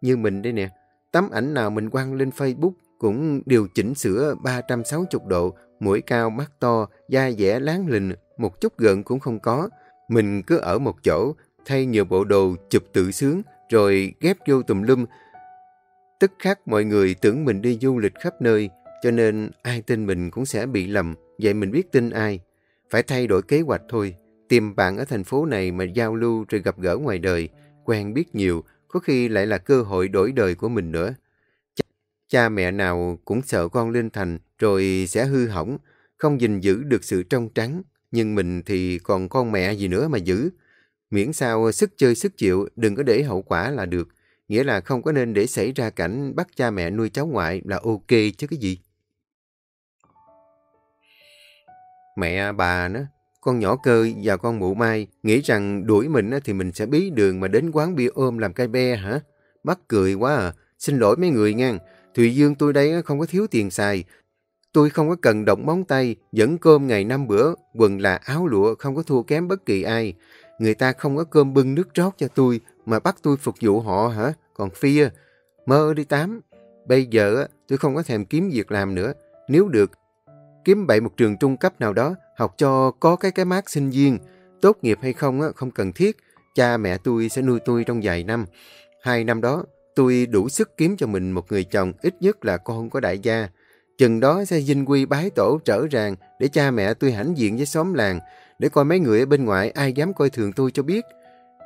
Như mình đây nè, tấm ảnh nào mình quăng lên Facebook cũng điều chỉnh sửa 360 độ, mũi cao, mắt to, da dẻ láng lình, một chút gợn cũng không có. Mình cứ ở một chỗ, thay nhiều bộ đồ chụp tự sướng, rồi ghép vô tùm lum. Tức khắc mọi người tưởng mình đi du lịch khắp nơi, cho nên ai tin mình cũng sẽ bị lầm, vậy mình biết tin ai. Phải thay đổi kế hoạch thôi, tìm bạn ở thành phố này mà giao lưu rồi gặp gỡ ngoài đời, quen biết nhiều, có khi lại là cơ hội đổi đời của mình nữa. Cha, cha mẹ nào cũng sợ con lên thành rồi sẽ hư hỏng, không gìn giữ được sự trong trắng, nhưng mình thì còn con mẹ gì nữa mà giữ. Miễn sao sức chơi sức chịu, đừng có để hậu quả là được. Nghĩa là không có nên để xảy ra cảnh bắt cha mẹ nuôi cháu ngoại là ok chứ cái gì. Mẹ bà nữa, con nhỏ cơ và con mụ mai nghĩ rằng đuổi mình thì mình sẽ bí đường mà đến quán bia ôm làm cây be hả? Mắc cười quá à. Xin lỗi mấy người nha. Thùy Dương tôi đây không có thiếu tiền xài. Tôi không có cần động móng tay, dẫn cơm ngày năm bữa, quần là áo lụa không có thua kém bất kỳ ai. Người ta không có cơm bưng nước rót cho tôi mà bắt tôi phục vụ họ hả? Còn phia, mơ đi tám. Bây giờ tôi không có thèm kiếm việc làm nữa. Nếu được, kiếm bậy một trường trung cấp nào đó, học cho có cái cái mát sinh viên. Tốt nghiệp hay không không cần thiết. Cha mẹ tôi sẽ nuôi tôi trong vài năm. Hai năm đó, tôi đủ sức kiếm cho mình một người chồng ít nhất là con có đại gia. Chừng đó sẽ dinh quy bái tổ trở ràng để cha mẹ tôi hãnh diện với xóm làng, để coi mấy người ở bên ngoài ai dám coi thường tôi cho biết.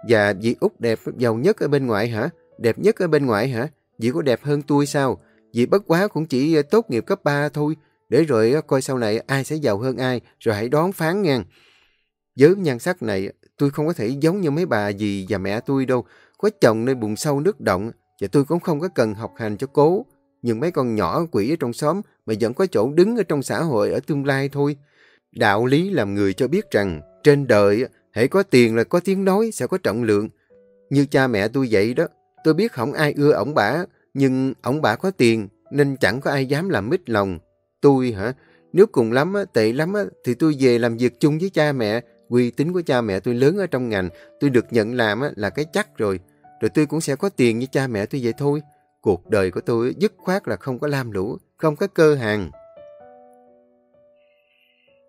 Và dì Út đẹp giàu nhất ở bên ngoài hả? Đẹp nhất ở bên ngoài hả? Dì có đẹp hơn tôi sao? Dì bất quá cũng chỉ tốt nghiệp cấp 3 thôi, để rồi coi sau này ai sẽ giàu hơn ai, rồi hãy đoán phán nha. Với nhan sắc này, tôi không có thể giống như mấy bà dì và mẹ tôi đâu. Có chồng nơi bụng sâu nước động, và tôi cũng không có cần học hành cho cố. Nhưng mấy con nhỏ quỷ ở trong xóm mà vẫn có chỗ đứng ở trong xã hội ở tương lai thôi. Đạo lý làm người cho biết rằng, trên đời, hãy có tiền là có tiếng nói, sẽ có trọng lượng. Như cha mẹ tôi vậy đó, tôi biết không ai ưa ổng bả, nhưng ổng bả có tiền, nên chẳng có ai dám làm mít lòng. Tôi hả? Nếu cùng lắm, tệ lắm, thì tôi về làm việc chung với cha mẹ. Uy tín của cha mẹ tôi lớn ở trong ngành, tôi được nhận làm là cái chắc rồi. Rồi tôi cũng sẽ có tiền như cha mẹ tôi vậy thôi. Cuộc đời của tôi dứt khoát là không có lam lũ, không có cơ hàng.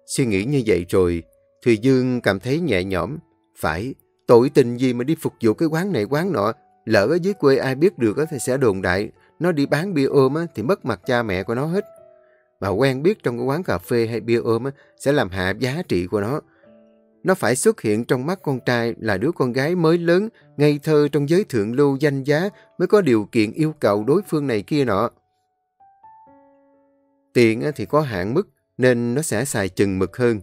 Suy nghĩ như vậy rồi, Thùy Dương cảm thấy nhẹ nhõm. Phải, tội tình gì mà đi phục vụ cái quán này quán nọ. Lỡ ở dưới quê ai biết được thì sẽ đồn đại. Nó đi bán bia ôm thì mất mặt cha mẹ của nó hết. Mà quen biết trong cái quán cà phê hay bia ôm sẽ làm hạ giá trị của nó. Nó phải xuất hiện trong mắt con trai là đứa con gái mới lớn, ngây thơ trong giới thượng lưu danh giá mới có điều kiện yêu cầu đối phương này kia nọ. Tiền thì có hạn mức nên nó sẽ xài chừng mực hơn.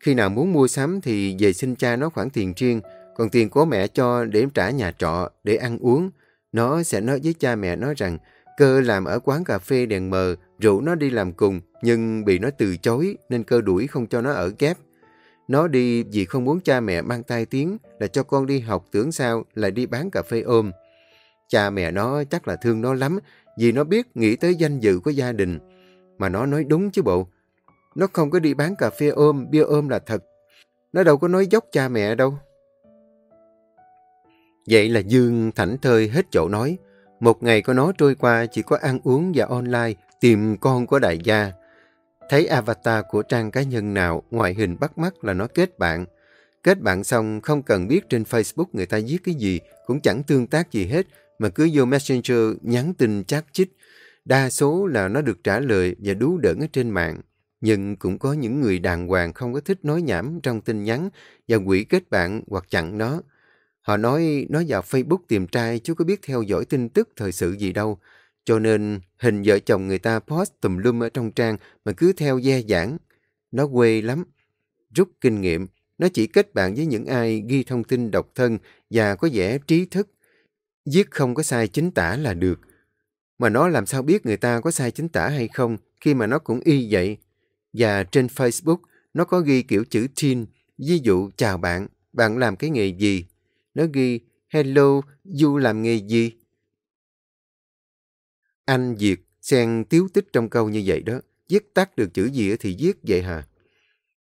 Khi nào muốn mua sắm thì về xin cha nó khoản tiền riêng, còn tiền của mẹ cho để trả nhà trọ, để ăn uống. Nó sẽ nói với cha mẹ nó rằng cơ làm ở quán cà phê đèn mờ, rủ nó đi làm cùng, nhưng bị nó từ chối nên cơ đuổi không cho nó ở ghép. Nó đi vì không muốn cha mẹ mang tai tiếng là cho con đi học tưởng sao lại đi bán cà phê ôm. Cha mẹ nó chắc là thương nó lắm vì nó biết nghĩ tới danh dự của gia đình. Mà nó nói đúng chứ bộ. Nó không có đi bán cà phê ôm, bia ôm là thật. Nó đâu có nói dốc cha mẹ đâu. Vậy là Dương thảnh thơi hết chỗ nói. Một ngày của nó trôi qua chỉ có ăn uống và online tìm con của đại gia. Thấy avatar của trang cá nhân nào ngoại hình bắt mắt là nó kết bạn. Kết bạn xong không cần biết trên Facebook người ta viết cái gì, cũng chẳng tương tác gì hết, mà cứ vô Messenger nhắn tin chat chích. Đa số là nó được trả lời và đú đỡn ở trên mạng. Nhưng cũng có những người đàng hoàng không có thích nói nhảm trong tin nhắn và quỷ kết bạn hoặc chặn nó. Họ nói nó vào Facebook tìm trai chứ có biết theo dõi tin tức thời sự gì đâu. Cho nên hình vợ chồng người ta post tùm lum ở trong trang mà cứ theo dè giảng. Nó quê lắm. Rút kinh nghiệm, nó chỉ kết bạn với những ai ghi thông tin độc thân và có vẻ trí thức. Viết không có sai chính tả là được. Mà nó làm sao biết người ta có sai chính tả hay không khi mà nó cũng y vậy. Và trên Facebook, nó có ghi kiểu chữ teen, ví dụ chào bạn, bạn làm cái nghề gì? Nó ghi hello, Du làm nghề gì? Anh Việt xen tiếu tích trong câu như vậy đó. Viết tắt được chữ gì thì viết vậy hả?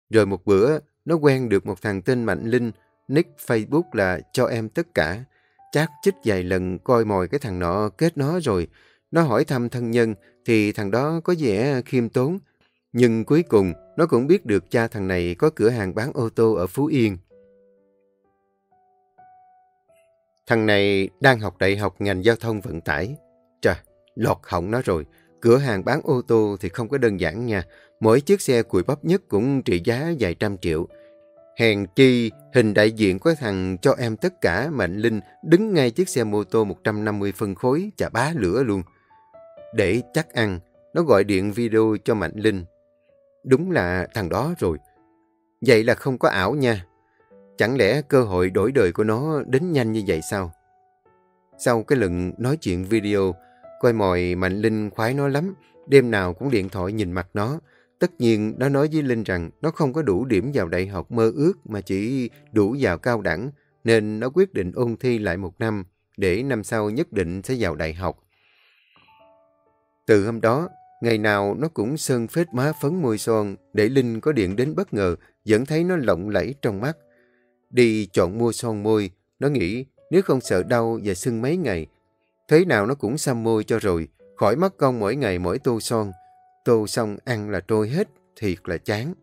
Rồi một bữa, nó quen được một thằng tên Mạnh Linh, nick Facebook là cho em tất cả. Chát chích vài lần coi mồi cái thằng nọ kết nó rồi. Nó hỏi thăm thân nhân thì thằng đó có vẻ khiêm tốn. Nhưng cuối cùng nó cũng biết được cha thằng này có cửa hàng bán ô tô ở Phú Yên. Thằng này đang học đại học ngành giao thông vận tải. Trời, lọt hỏng nó rồi. Cửa hàng bán ô tô thì không có đơn giản nha. Mỗi chiếc xe cùi bắp nhất cũng trị giá vài trăm triệu. Hèn chi, hình đại diện của thằng cho em tất cả Mạnh Linh đứng ngay chiếc xe mô tô 150 phân khối chà bá lửa luôn. Để chắc ăn, nó gọi điện video cho Mạnh Linh. Đúng là thằng đó rồi. Vậy là không có ảo nha. Chẳng lẽ cơ hội đổi đời của nó đến nhanh như vậy sao? Sau cái lần nói chuyện video, coi mồi Mạnh Linh khoái nó lắm, đêm nào cũng điện thoại nhìn mặt nó. Tất nhiên, nó nói với Linh rằng nó không có đủ điểm vào đại học mơ ước mà chỉ đủ vào cao đẳng, nên nó quyết định ôn thi lại một năm, để năm sau nhất định sẽ vào đại học. Từ hôm đó, ngày nào nó cũng sơn phết má phấn môi son để Linh có điện đến bất ngờ, vẫn thấy nó lộng lẫy trong mắt. Đi chọn mua son môi, nó nghĩ nếu không sợ đau và sưng mấy ngày, thế nào nó cũng xăm môi cho rồi, khỏi mất công mỗi ngày mỗi tô son. Tô xong ăn là trôi hết, thiệt là chán.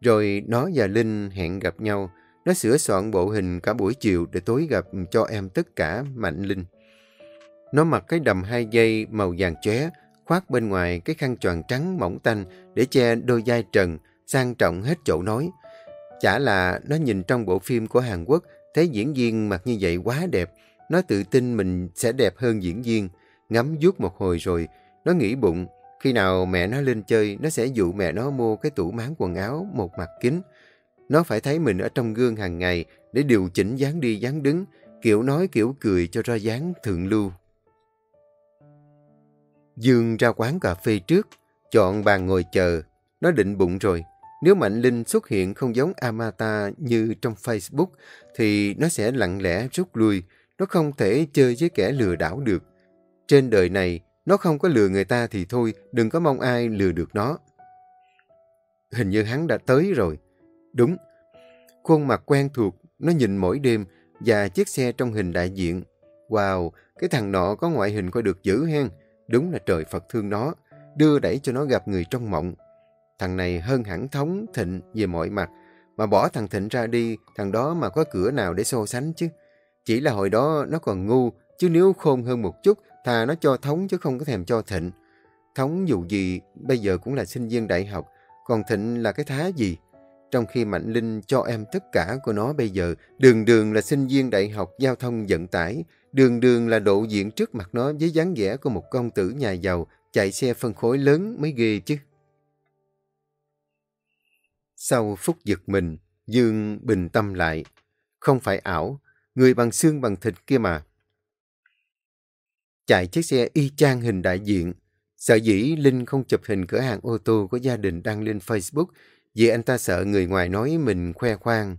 Rồi nó và Linh hẹn gặp nhau, nó sửa soạn bộ hình cả buổi chiều để tối gặp cho em tất cả Mạnh Linh. Nó mặc cái đầm hai dây màu vàng chóe, khoác bên ngoài cái khăn choàng trắng mỏng tanh để che đôi vai trần, sang trọng hết chỗ nói. Chả là nó nhìn trong bộ phim của Hàn Quốc, thấy diễn viên mặc như vậy quá đẹp. Nó tự tin mình sẽ đẹp hơn diễn viên. Ngắm vuốt một hồi rồi, nó nghĩ bụng, khi nào mẹ nó lên chơi, nó sẽ dụ mẹ nó mua cái tủ máng quần áo một mặt kính. Nó phải thấy mình ở trong gương hàng ngày để điều chỉnh dáng đi dáng đứng, kiểu nói kiểu cười cho ra dáng thượng lưu. Dương ra quán cà phê trước, chọn bàn ngồi chờ. Nó định bụng rồi, nếu Mạnh Linh xuất hiện không giống Amata như trong Facebook, thì nó sẽ lặng lẽ rút lui. Nó không thể chơi với kẻ lừa đảo được. Trên đời này, nó không có lừa người ta thì thôi, đừng có mong ai lừa được nó. Hình như hắn đã tới rồi. Đúng. Khuôn mặt quen thuộc, nó nhìn mỗi đêm và chiếc xe trong hình đại diện. Wow, cái thằng nọ có ngoại hình coi được dữ hen. Đúng là trời Phật thương nó, đưa đẩy cho nó gặp người trong mộng. Thằng này hơn hẳn thống thịnh về mọi mặt, mà bỏ thằng thịnh ra đi, thằng đó mà có cửa nào để so sánh chứ. Chỉ là hồi đó nó còn ngu, chứ nếu khôn hơn một chút, thà nó cho thống chứ không có thèm cho thịnh. Thống dù gì, bây giờ cũng là sinh viên đại học, còn thịnh là cái thá gì? Trong khi Mạnh Linh cho em tất cả của nó bây giờ, đường đường là sinh viên đại học giao thông vận tải, đường đường là độ diện trước mặt nó với dáng vẻ của một công tử nhà giàu, chạy xe phân khối lớn mới ghê chứ. Sau phút giật mình, Dương bình tâm lại. Không phải ảo, người bằng xương bằng thịt kia mà. Chạy chiếc xe y chang hình đại diện. Sợ dĩ Linh không chụp hình cửa hàng ô tô của gia đình đăng lên Facebook vì anh ta sợ người ngoài nói mình khoe khoang.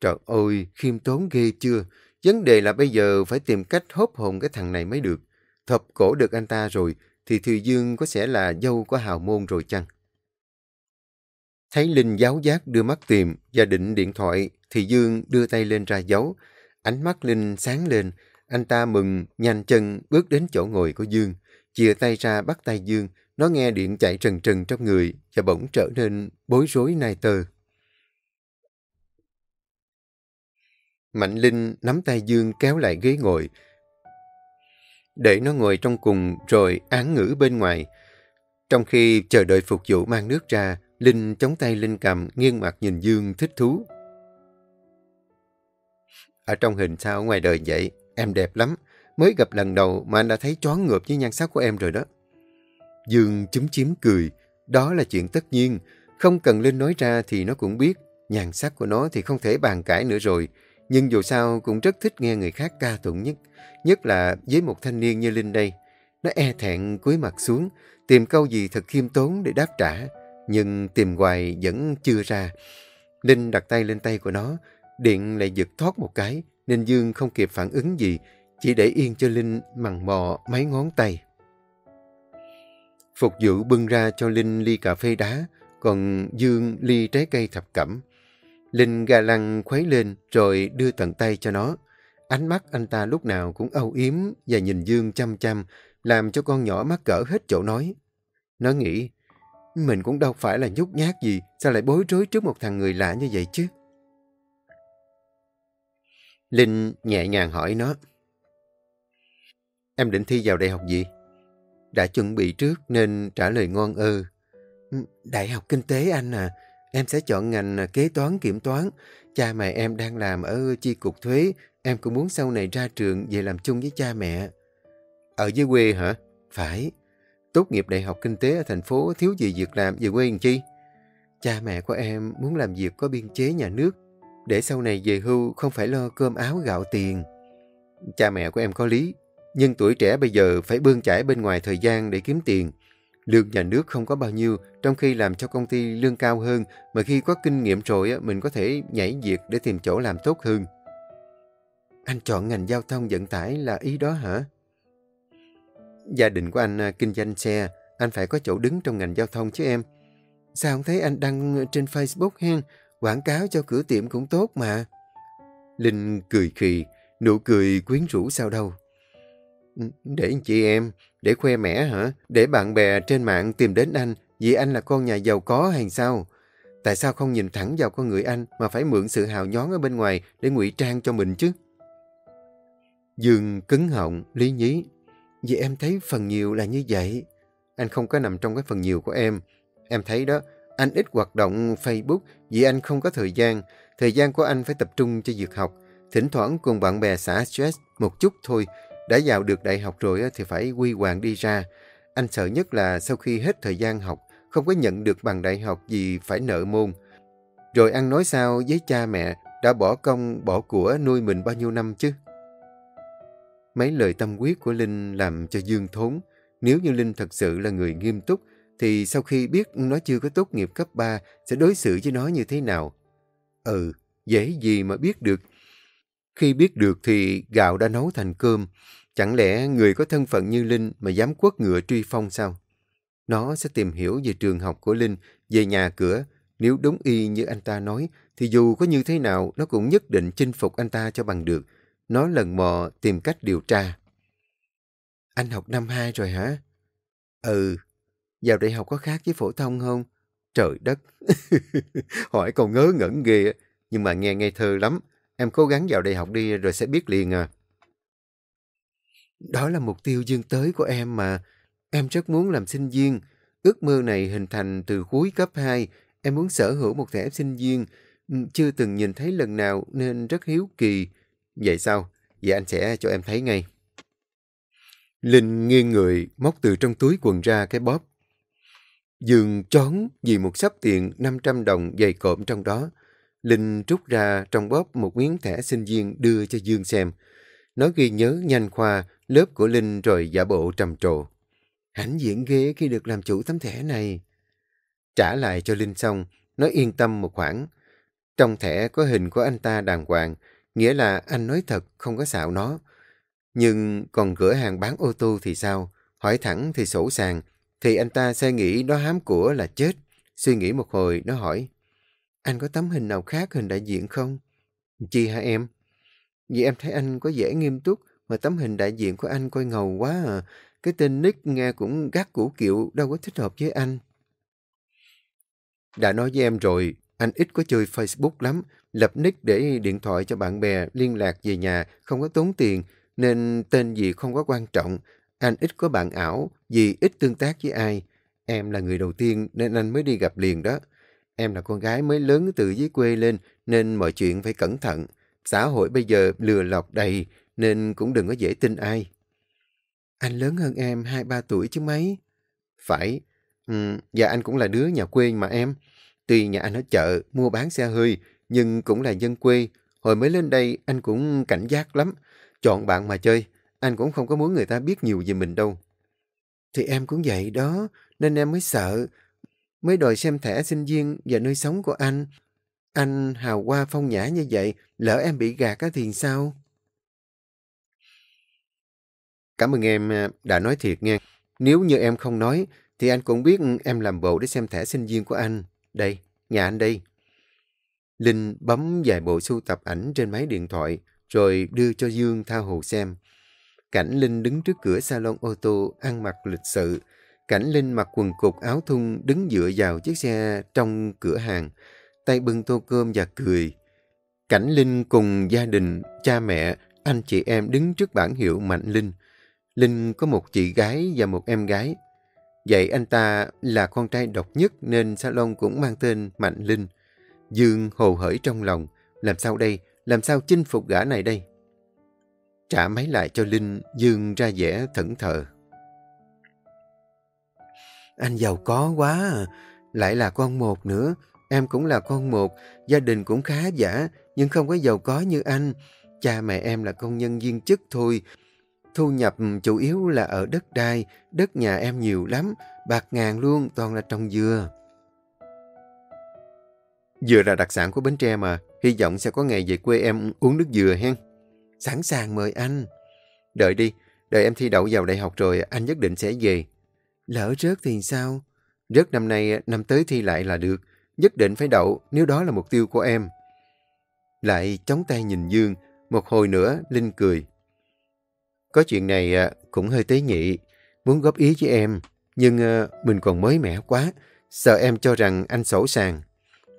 Trời ơi, khiêm tốn ghê chưa? Vấn đề là bây giờ phải tìm cách hốt hồn cái thằng này mới được. Thập cổ được anh ta rồi, thì Thùy Dương có sẽ là dâu của hào môn rồi chăng? Thấy Linh giáo giác đưa mắt tìm và định điện thoại, thì Dương đưa tay lên ra dấu. Ánh mắt Linh sáng lên, anh ta mừng, nhanh chân bước đến chỗ ngồi của Dương. Chia tay ra bắt tay Dương, nó nghe điện chạy trần trần trong người và bỗng trở nên bối rối nai tơ. Mạnh Linh nắm tay Dương kéo lại ghế ngồi. Để nó ngồi trong cùng rồi án ngữ bên ngoài. Trong khi chờ đợi phục vụ mang nước ra, Linh chống tay lên cầm, nghiêng mặt nhìn Dương thích thú. Ở trong hình sao ngoài đời vậy, em đẹp lắm. Mới gặp lần đầu mà anh đã thấy choáng ngợp với nhan sắc của em rồi đó. Dương chúm chím cười. Đó là chuyện tất nhiên. Không cần Linh nói ra thì nó cũng biết. Nhan sắc của nó thì không thể bàn cãi nữa rồi. Nhưng dù sao cũng rất thích nghe người khác ca tụng nhất. Nhất là với một thanh niên như Linh đây. Nó e thẹn cúi mặt xuống, tìm câu gì thật khiêm tốn để đáp trả. Nhưng tìm hoài vẫn chưa ra. Linh đặt tay lên tay của nó, điện lại giật thoát một cái, nên Dương không kịp phản ứng gì, chỉ để yên cho Linh mằn mò mấy ngón tay. Phục vụ bưng ra cho Linh ly cà phê đá, còn Dương ly trái cây thập cẩm. Linh ga lăng khuấy lên rồi đưa tận tay cho nó. Ánh mắt anh ta lúc nào cũng âu yếm và nhìn Dương chăm chăm, làm cho con nhỏ mắc cỡ hết chỗ nói. Nó nghĩ, mình cũng đâu phải là nhút nhát gì, sao lại bối rối trước một thằng người lạ như vậy chứ? Linh nhẹ nhàng hỏi nó. Em định thi vào đại học gì? Đã chuẩn bị trước nên trả lời ngon ơ. Đại học kinh tế anh à, em sẽ chọn ngành à, kế toán kiểm toán. Cha mẹ em đang làm ở chi cục thuế, em cũng muốn sau này ra trường về làm chung với cha mẹ. Ở dưới quê hả? Phải. Tốt nghiệp đại học kinh tế ở thành phố thiếu gì việc làm về quê làm chi? Cha mẹ của em muốn làm việc có biên chế nhà nước để sau này về hưu không phải lo cơm áo gạo tiền. Cha mẹ của em có lý, nhưng tuổi trẻ bây giờ phải bươn chải bên ngoài thời gian để kiếm tiền. Lương nhà nước không có bao nhiêu, trong khi làm cho công ty lương cao hơn, mà khi có kinh nghiệm rồi mình có thể nhảy việc để tìm chỗ làm tốt hơn. Anh chọn ngành giao thông vận tải là ý đó hả? Gia đình của anh à, kinh doanh xe, anh phải có chỗ đứng trong ngành giao thông chứ em. Sao không thấy anh đăng trên Facebook hen? Quảng cáo cho cửa tiệm cũng tốt mà. Linh cười khì, nụ cười quyến rũ sao đâu. Ừ, để chị em, để khoe mẽ hả? Để bạn bè trên mạng tìm đến anh vì anh là con nhà giàu có hay sao? Tại sao không nhìn thẳng vào con người anh mà phải mượn sự hào nhón ở bên ngoài để ngụy trang cho mình chứ? Dương cứng họng, lý nhí. Vì em thấy phần nhiều là như vậy. Anh không có nằm trong cái phần nhiều của em. Em thấy đó, anh ít hoạt động Facebook vì anh không có thời gian. Thời gian của anh phải tập trung cho việc học. Thỉnh thoảng cùng bạn bè xả stress một chút thôi. Đã vào được đại học rồi thì phải quy hoàng đi ra. Anh sợ nhất là sau khi hết thời gian học, không có nhận được bằng đại học gì phải nợ môn. Rồi ăn nói sao với cha mẹ đã bỏ công, bỏ của nuôi mình bao nhiêu năm chứ? Mấy lời tâm quyết của Linh làm cho Dương thốn. Nếu như Linh thật sự là người nghiêm túc, thì sau khi biết nó chưa có tốt nghiệp cấp 3, sẽ đối xử với nó như thế nào? Ừ, dễ gì mà biết được. Khi biết được thì gạo đã nấu thành cơm. Chẳng lẽ người có thân phận như Linh mà dám quất ngựa truy phong sao? Nó sẽ tìm hiểu về trường học của Linh, về nhà cửa. Nếu đúng y như anh ta nói, thì dù có như thế nào, nó cũng nhất định chinh phục anh ta cho bằng được. Nó lần mò tìm cách điều tra. Anh học năm 2 rồi hả? Ừ. Vào đại học có khác với phổ thông không? Trời đất! Hỏi còn ngớ ngẩn ghê, nhưng mà nghe ngây thơ lắm. Em cố gắng vào đại học đi rồi sẽ biết liền à. Đó là mục tiêu dương tới của em mà. Em rất muốn làm sinh viên. Ước mơ này hình thành từ cuối cấp 2. Em muốn sở hữu một thẻ sinh viên. Ừ, chưa từng nhìn thấy lần nào nên rất hiếu kỳ. Vậy sao? Vậy anh sẽ cho em thấy ngay. Linh nghiêng người, móc từ trong túi quần ra cái bóp. Dương chón vì một sắp tiền 500 đồng dày cộm trong đó. Linh rút ra trong bóp một miếng thẻ sinh viên đưa cho Dương xem. Nó ghi nhớ nhanh khoa, lớp của Linh rồi giả bộ trầm trồ. Hãnh diện ghê khi được làm chủ tấm thẻ này. Trả lại cho Linh xong, nó yên tâm một khoảng. Trong thẻ có hình của anh ta đàng hoàng, Nghĩa là anh nói thật, không có xạo nó. Nhưng còn cửa hàng bán ô tô thì sao? Hỏi thẳng thì sổ sàng. Thì anh ta sẽ nghĩ nó hám của là chết. Suy nghĩ một hồi, nó hỏi. Anh có tấm hình nào khác hình đại diện không? Chi hả em? Vì em thấy anh có vẻ nghiêm túc, mà tấm hình đại diện của anh coi ngầu quá à. Cái tên Nick nghe cũng gác củ kiệu, đâu có thích hợp với anh. Đã nói với em rồi, anh ít có chơi Facebook lắm, lập nick để điện thoại cho bạn bè liên lạc về nhà, không có tốn tiền, nên tên gì không có quan trọng. Anh ít có bạn ảo, vì ít tương tác với ai. Em là người đầu tiên nên anh mới đi gặp liền đó. Em là con gái mới lớn từ dưới quê lên nên mọi chuyện phải cẩn thận. Xã hội bây giờ lừa lọc đầy nên cũng đừng có dễ tin ai. Anh lớn hơn em 2-3 tuổi chứ mấy. Phải. Ừ, và dạ anh cũng là đứa nhà quê mà em. Tuy nhà anh ở chợ, mua bán xe hơi, nhưng cũng là dân quê. Hồi mới lên đây, anh cũng cảnh giác lắm. Chọn bạn mà chơi, anh cũng không có muốn người ta biết nhiều về mình đâu. Thì em cũng vậy đó, nên em mới sợ. Mới đòi xem thẻ sinh viên và nơi sống của anh. Anh hào hoa phong nhã như vậy, lỡ em bị gạt thì sao? Cảm ơn em à, đã nói thiệt nghe Nếu như em không nói, thì anh cũng biết em làm bộ để xem thẻ sinh viên của anh. Đây, nhà anh đây. Linh bấm vài bộ sưu tập ảnh trên máy điện thoại, rồi đưa cho Dương tha hồ xem. Cảnh Linh đứng trước cửa salon ô tô, ăn mặc lịch sự. Cảnh Linh mặc quần cục áo thun, đứng dựa vào chiếc xe trong cửa hàng, tay bưng tô cơm và cười. Cảnh Linh cùng gia đình, cha mẹ, anh chị em đứng trước bảng hiệu Mạnh Linh. Linh có một chị gái và một em gái. Vậy anh ta là con trai độc nhất nên salon cũng mang tên Mạnh Linh. Dương hồ hởi trong lòng. Làm sao đây? Làm sao chinh phục gã này đây? Trả máy lại cho Linh, Dương ra vẻ thẫn thờ. Anh giàu có quá à. Lại là con một nữa. Em cũng là con một. Gia đình cũng khá giả, nhưng không có giàu có như anh. Cha mẹ em là công nhân viên chức thôi. Thu nhập chủ yếu là ở đất đai, đất nhà em nhiều lắm, bạc ngàn luôn, toàn là trồng dừa. Dừa là đặc sản của Bến Tre mà, hy vọng sẽ có ngày về quê em uống nước dừa hen. Sẵn sàng mời anh. Đợi đi, đợi em thi đậu vào đại học rồi anh nhất định sẽ về. Lỡ rớt thì sao? Rớt năm nay, năm tới thi lại là được. Nhất định phải đậu nếu đó là mục tiêu của em. Lại chống tay nhìn Dương, một hồi nữa Linh cười. Có chuyện này à, cũng hơi tế nhị, muốn góp ý với em, nhưng à, mình còn mới mẻ quá, sợ em cho rằng anh sổ sàng.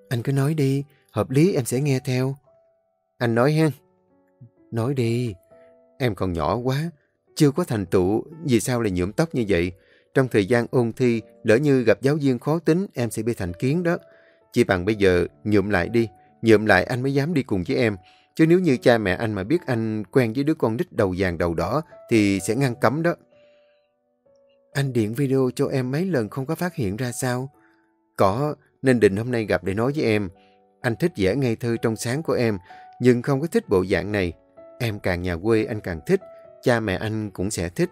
Anh cứ nói đi, hợp lý em sẽ nghe theo. Anh nói ha. Nói đi, em còn nhỏ quá, chưa có thành tựu, vì sao lại nhuộm tóc như vậy? Trong thời gian ôn thi, lỡ như gặp giáo viên khó tính, em sẽ bị thành kiến đó. Chỉ bằng bây giờ, nhuộm lại đi, nhuộm lại anh mới dám đi cùng với em. Chứ nếu như cha mẹ anh mà biết anh quen với đứa con nít đầu vàng đầu đỏ thì sẽ ngăn cấm đó. Anh điện video cho em mấy lần không có phát hiện ra sao? Có, nên định hôm nay gặp để nói với em. Anh thích vẻ ngây thơ trong sáng của em, nhưng không có thích bộ dạng này. Em càng nhà quê anh càng thích, cha mẹ anh cũng sẽ thích.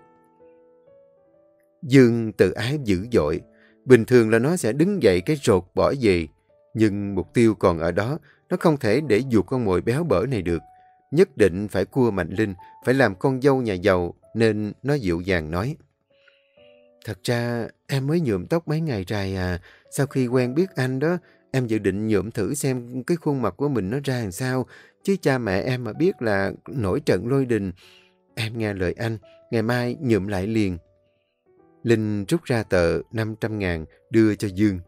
Dương tự ái dữ dội. Bình thường là nó sẽ đứng dậy cái rột bỏ về. Nhưng mục tiêu còn ở đó, nó không thể để dụ con mồi béo bở này được. Nhất định phải cua Mạnh Linh, phải làm con dâu nhà giàu, nên nó dịu dàng nói. Thật ra, em mới nhuộm tóc mấy ngày dài à. Sau khi quen biết anh đó, em dự định nhuộm thử xem cái khuôn mặt của mình nó ra làm sao. Chứ cha mẹ em mà biết là nổi trận lôi đình. Em nghe lời anh, ngày mai nhuộm lại liền. Linh rút ra tờ 500 ngàn đưa cho Dương.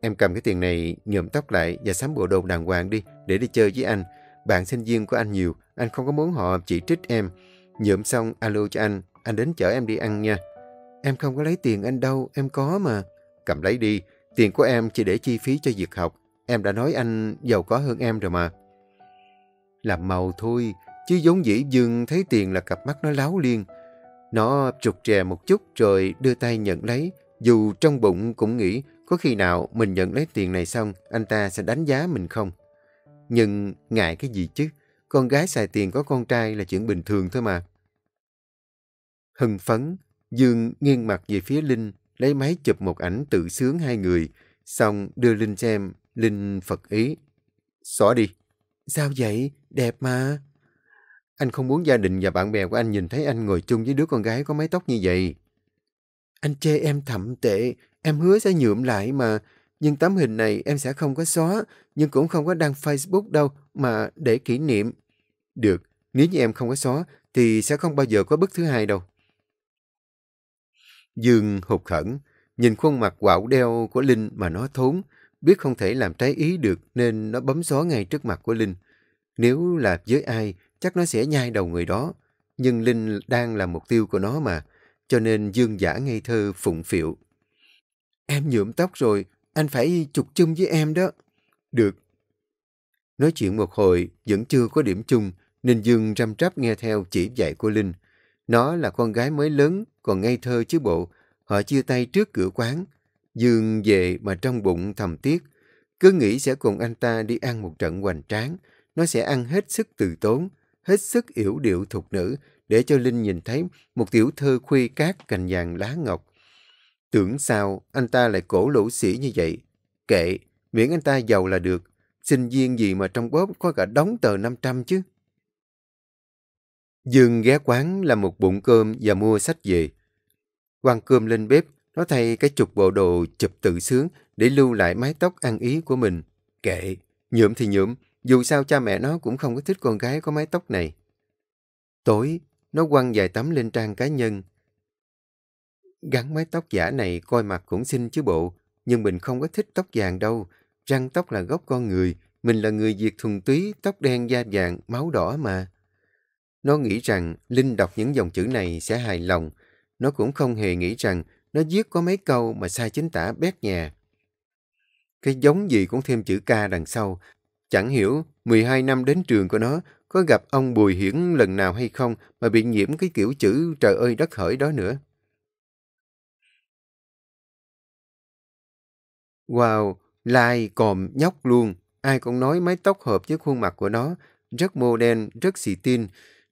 Em cầm cái tiền này nhuộm tóc lại và sắm bộ đồ đàng hoàng đi để đi chơi với anh. Bạn sinh viên của anh nhiều, anh không có muốn họ chỉ trích em. Nhuộm xong alo cho anh, anh đến chở em đi ăn nha. Em không có lấy tiền anh đâu, em có mà. Cầm lấy đi, tiền của em chỉ để chi phí cho việc học. Em đã nói anh giàu có hơn em rồi mà. Làm màu thôi, chứ giống dĩ Dương thấy tiền là cặp mắt nó láo liên. Nó trục trè một chút rồi đưa tay nhận lấy, dù trong bụng cũng nghĩ có khi nào mình nhận lấy tiền này xong, anh ta sẽ đánh giá mình không? Nhưng ngại cái gì chứ? Con gái xài tiền có con trai là chuyện bình thường thôi mà. Hưng phấn, Dương nghiêng mặt về phía Linh, lấy máy chụp một ảnh tự sướng hai người, xong đưa Linh xem, Linh phật ý. Xóa đi. Sao vậy? Đẹp mà. Anh không muốn gia đình và bạn bè của anh nhìn thấy anh ngồi chung với đứa con gái có mái tóc như vậy. Anh chê em thậm tệ, em hứa sẽ nhuộm lại mà. Nhưng tấm hình này em sẽ không có xóa, nhưng cũng không có đăng Facebook đâu, mà để kỷ niệm. Được, nếu như em không có xóa, thì sẽ không bao giờ có bức thứ hai đâu. Dương hụt khẩn, nhìn khuôn mặt quạo đeo của Linh mà nó thốn. biết không thể làm trái ý được nên nó bấm xóa ngay trước mặt của Linh. Nếu là với ai, chắc nó sẽ nhai đầu người đó. Nhưng Linh đang là mục tiêu của nó mà, cho nên dương giả ngây thơ phụng phịu. Em nhuộm tóc rồi, anh phải chụp chung với em đó. Được. Nói chuyện một hồi, vẫn chưa có điểm chung, nên Dương răm rắp nghe theo chỉ dạy của Linh. Nó là con gái mới lớn, còn ngây thơ chứ bộ. Họ chia tay trước cửa quán. Dương về mà trong bụng thầm tiếc. Cứ nghĩ sẽ cùng anh ta đi ăn một trận hoành tráng. Nó sẽ ăn hết sức từ tốn, hết sức yểu điệu thục nữ, để cho Linh nhìn thấy một tiểu thơ khuê cát cành vàng lá ngọc. Tưởng sao anh ta lại cổ lỗ sĩ như vậy? Kệ, miễn anh ta giàu là được. Sinh viên gì mà trong bóp có cả đóng tờ 500 chứ? Dương ghé quán làm một bụng cơm và mua sách về. Quăng cơm lên bếp, nó thay cái chục bộ đồ chụp tự sướng để lưu lại mái tóc ăn ý của mình. Kệ, nhuộm thì nhuộm, dù sao cha mẹ nó cũng không có thích con gái có mái tóc này. Tối, nó quăng vài tấm lên trang cá nhân. Gắn mái tóc giả này coi mặt cũng xinh chứ bộ, nhưng mình không có thích tóc vàng đâu. Răng tóc là gốc con người, mình là người Việt thuần túy, tóc đen da vàng, máu đỏ mà. Nó nghĩ rằng Linh đọc những dòng chữ này sẽ hài lòng. Nó cũng không hề nghĩ rằng nó viết có mấy câu mà sai chính tả bét nhà. Cái giống gì cũng thêm chữ ca đằng sau. Chẳng hiểu 12 năm đến trường của nó có gặp ông Bùi Hiển lần nào hay không mà bị nhiễm cái kiểu chữ trời ơi đất hỡi đó nữa. Wow, lai còm nhóc luôn. Ai cũng nói mái tóc hợp với khuôn mặt của nó. Rất mô đen, rất xì tin.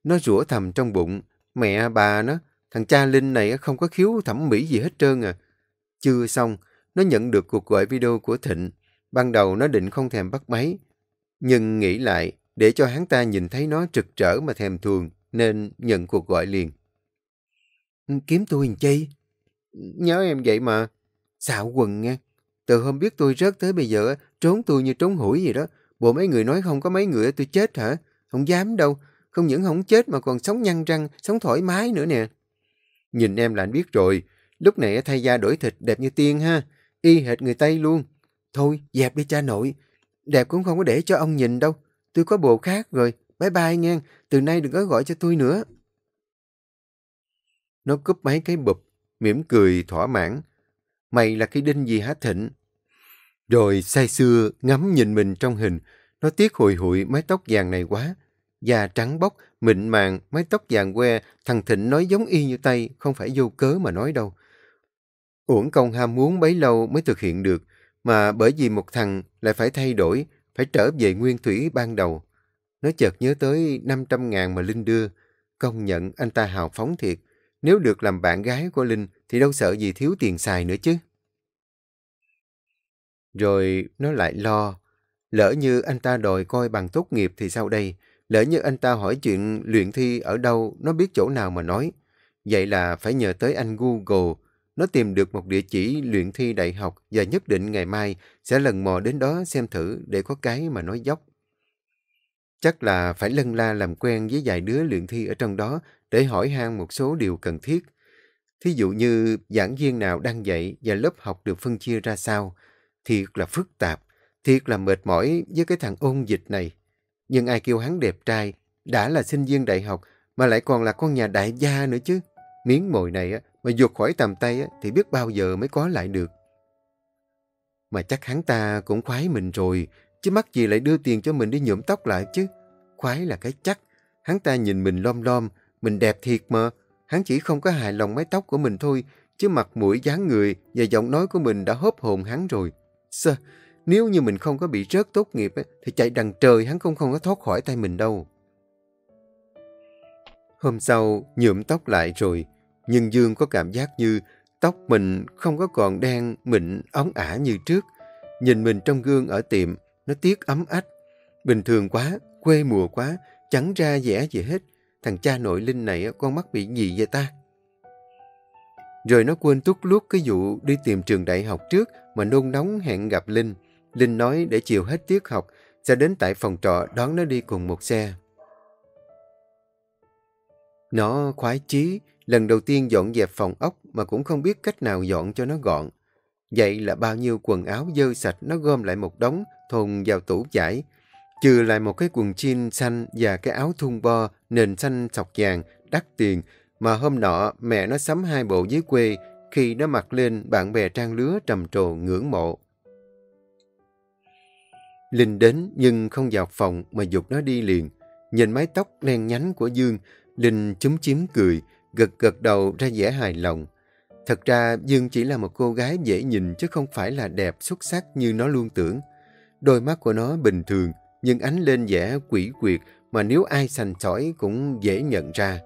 Nó rủa thầm trong bụng. Mẹ bà nó, thằng cha Linh này không có khiếu thẩm mỹ gì hết trơn à. Chưa xong, nó nhận được cuộc gọi video của Thịnh. Ban đầu nó định không thèm bắt máy. Nhưng nghĩ lại, để cho hắn ta nhìn thấy nó trực trở mà thèm thường nên nhận cuộc gọi liền. Ừ, kiếm tôi làm chi? Nhớ em vậy mà. Xạo quần nghe. Từ hôm biết tôi rớt tới bây giờ, trốn tôi như trốn hủi gì đó. Bộ mấy người nói không có mấy người tôi chết hả? Không dám đâu. Không những không chết mà còn sống nhăn răng, sống thoải mái nữa nè. Nhìn em là anh biết rồi. Lúc này thay da đổi thịt đẹp như tiên ha. Y hệt người Tây luôn. Thôi, dẹp đi cha nội. Đẹp cũng không có để cho ông nhìn đâu. Tôi có bộ khác rồi. Bye bye nha. Từ nay đừng có gọi cho tôi nữa. Nó cúp mấy cái bụp, mỉm cười thỏa mãn. Mày là cái đinh gì hả Thịnh? Rồi say xưa ngắm nhìn mình trong hình. Nó tiếc hồi hụi mái tóc vàng này quá. Da trắng bóc, mịn màng, mái tóc vàng que, thằng Thịnh nói giống y như tay không phải vô cớ mà nói đâu. Uổng công ham muốn bấy lâu mới thực hiện được, mà bởi vì một thằng lại phải thay đổi, phải trở về nguyên thủy ban đầu. Nó chợt nhớ tới 500 ngàn mà Linh đưa, công nhận anh ta hào phóng thiệt. Nếu được làm bạn gái của Linh thì đâu sợ gì thiếu tiền xài nữa chứ. Rồi nó lại lo, lỡ như anh ta đòi coi bằng tốt nghiệp thì sao đây? Lỡ như anh ta hỏi chuyện luyện thi ở đâu, nó biết chỗ nào mà nói. Vậy là phải nhờ tới anh Google. Nó tìm được một địa chỉ luyện thi đại học và nhất định ngày mai sẽ lần mò đến đó xem thử để có cái mà nói dốc. Chắc là phải lân la làm quen với vài đứa luyện thi ở trong đó để hỏi han một số điều cần thiết. Thí dụ như giảng viên nào đang dạy và lớp học được phân chia ra sao. Thiệt là phức tạp, thiệt là mệt mỏi với cái thằng ôn dịch này. Nhưng ai kêu hắn đẹp trai, đã là sinh viên đại học mà lại còn là con nhà đại gia nữa chứ. Miếng mồi này á, mà vượt khỏi tầm tay á, thì biết bao giờ mới có lại được. Mà chắc hắn ta cũng khoái mình rồi, chứ mắc gì lại đưa tiền cho mình đi nhuộm tóc lại chứ. Khoái là cái chắc. Hắn ta nhìn mình lom lom, mình đẹp thiệt mà. Hắn chỉ không có hài lòng mái tóc của mình thôi, chứ mặt mũi dáng người và giọng nói của mình đã hớp hồn hắn rồi. Sơ, nếu như mình không có bị rớt tốt nghiệp ấy, thì chạy đằng trời hắn không không có thoát khỏi tay mình đâu. Hôm sau, nhuộm tóc lại rồi, nhưng Dương có cảm giác như tóc mình không có còn đen, mịn, óng ả như trước. Nhìn mình trong gương ở tiệm, nó tiếc ấm ách. Bình thường quá, quê mùa quá, chẳng ra vẻ gì hết. Thằng cha nội Linh này con mắt bị gì vậy ta? Rồi nó quên tút lút cái vụ đi tìm trường đại học trước mà nôn nóng hẹn gặp Linh. Linh nói để chiều hết tiết học, sẽ đến tại phòng trọ đón nó đi cùng một xe. Nó khoái chí, lần đầu tiên dọn dẹp phòng ốc mà cũng không biết cách nào dọn cho nó gọn. Vậy là bao nhiêu quần áo dơ sạch nó gom lại một đống, thùng vào tủ chải. Trừ lại một cái quần jean xanh và cái áo thun bo, nền xanh sọc vàng, đắt tiền, mà hôm nọ mẹ nó sắm hai bộ dưới quê, khi nó mặc lên bạn bè trang lứa trầm trồ ngưỡng mộ. Linh đến nhưng không vào phòng mà dục nó đi liền. Nhìn mái tóc đen nhánh của Dương, Linh chúm chím cười, gật gật đầu ra vẻ hài lòng. Thật ra Dương chỉ là một cô gái dễ nhìn chứ không phải là đẹp xuất sắc như nó luôn tưởng. Đôi mắt của nó bình thường, nhưng ánh lên vẻ quỷ quyệt mà nếu ai sành sỏi cũng dễ nhận ra.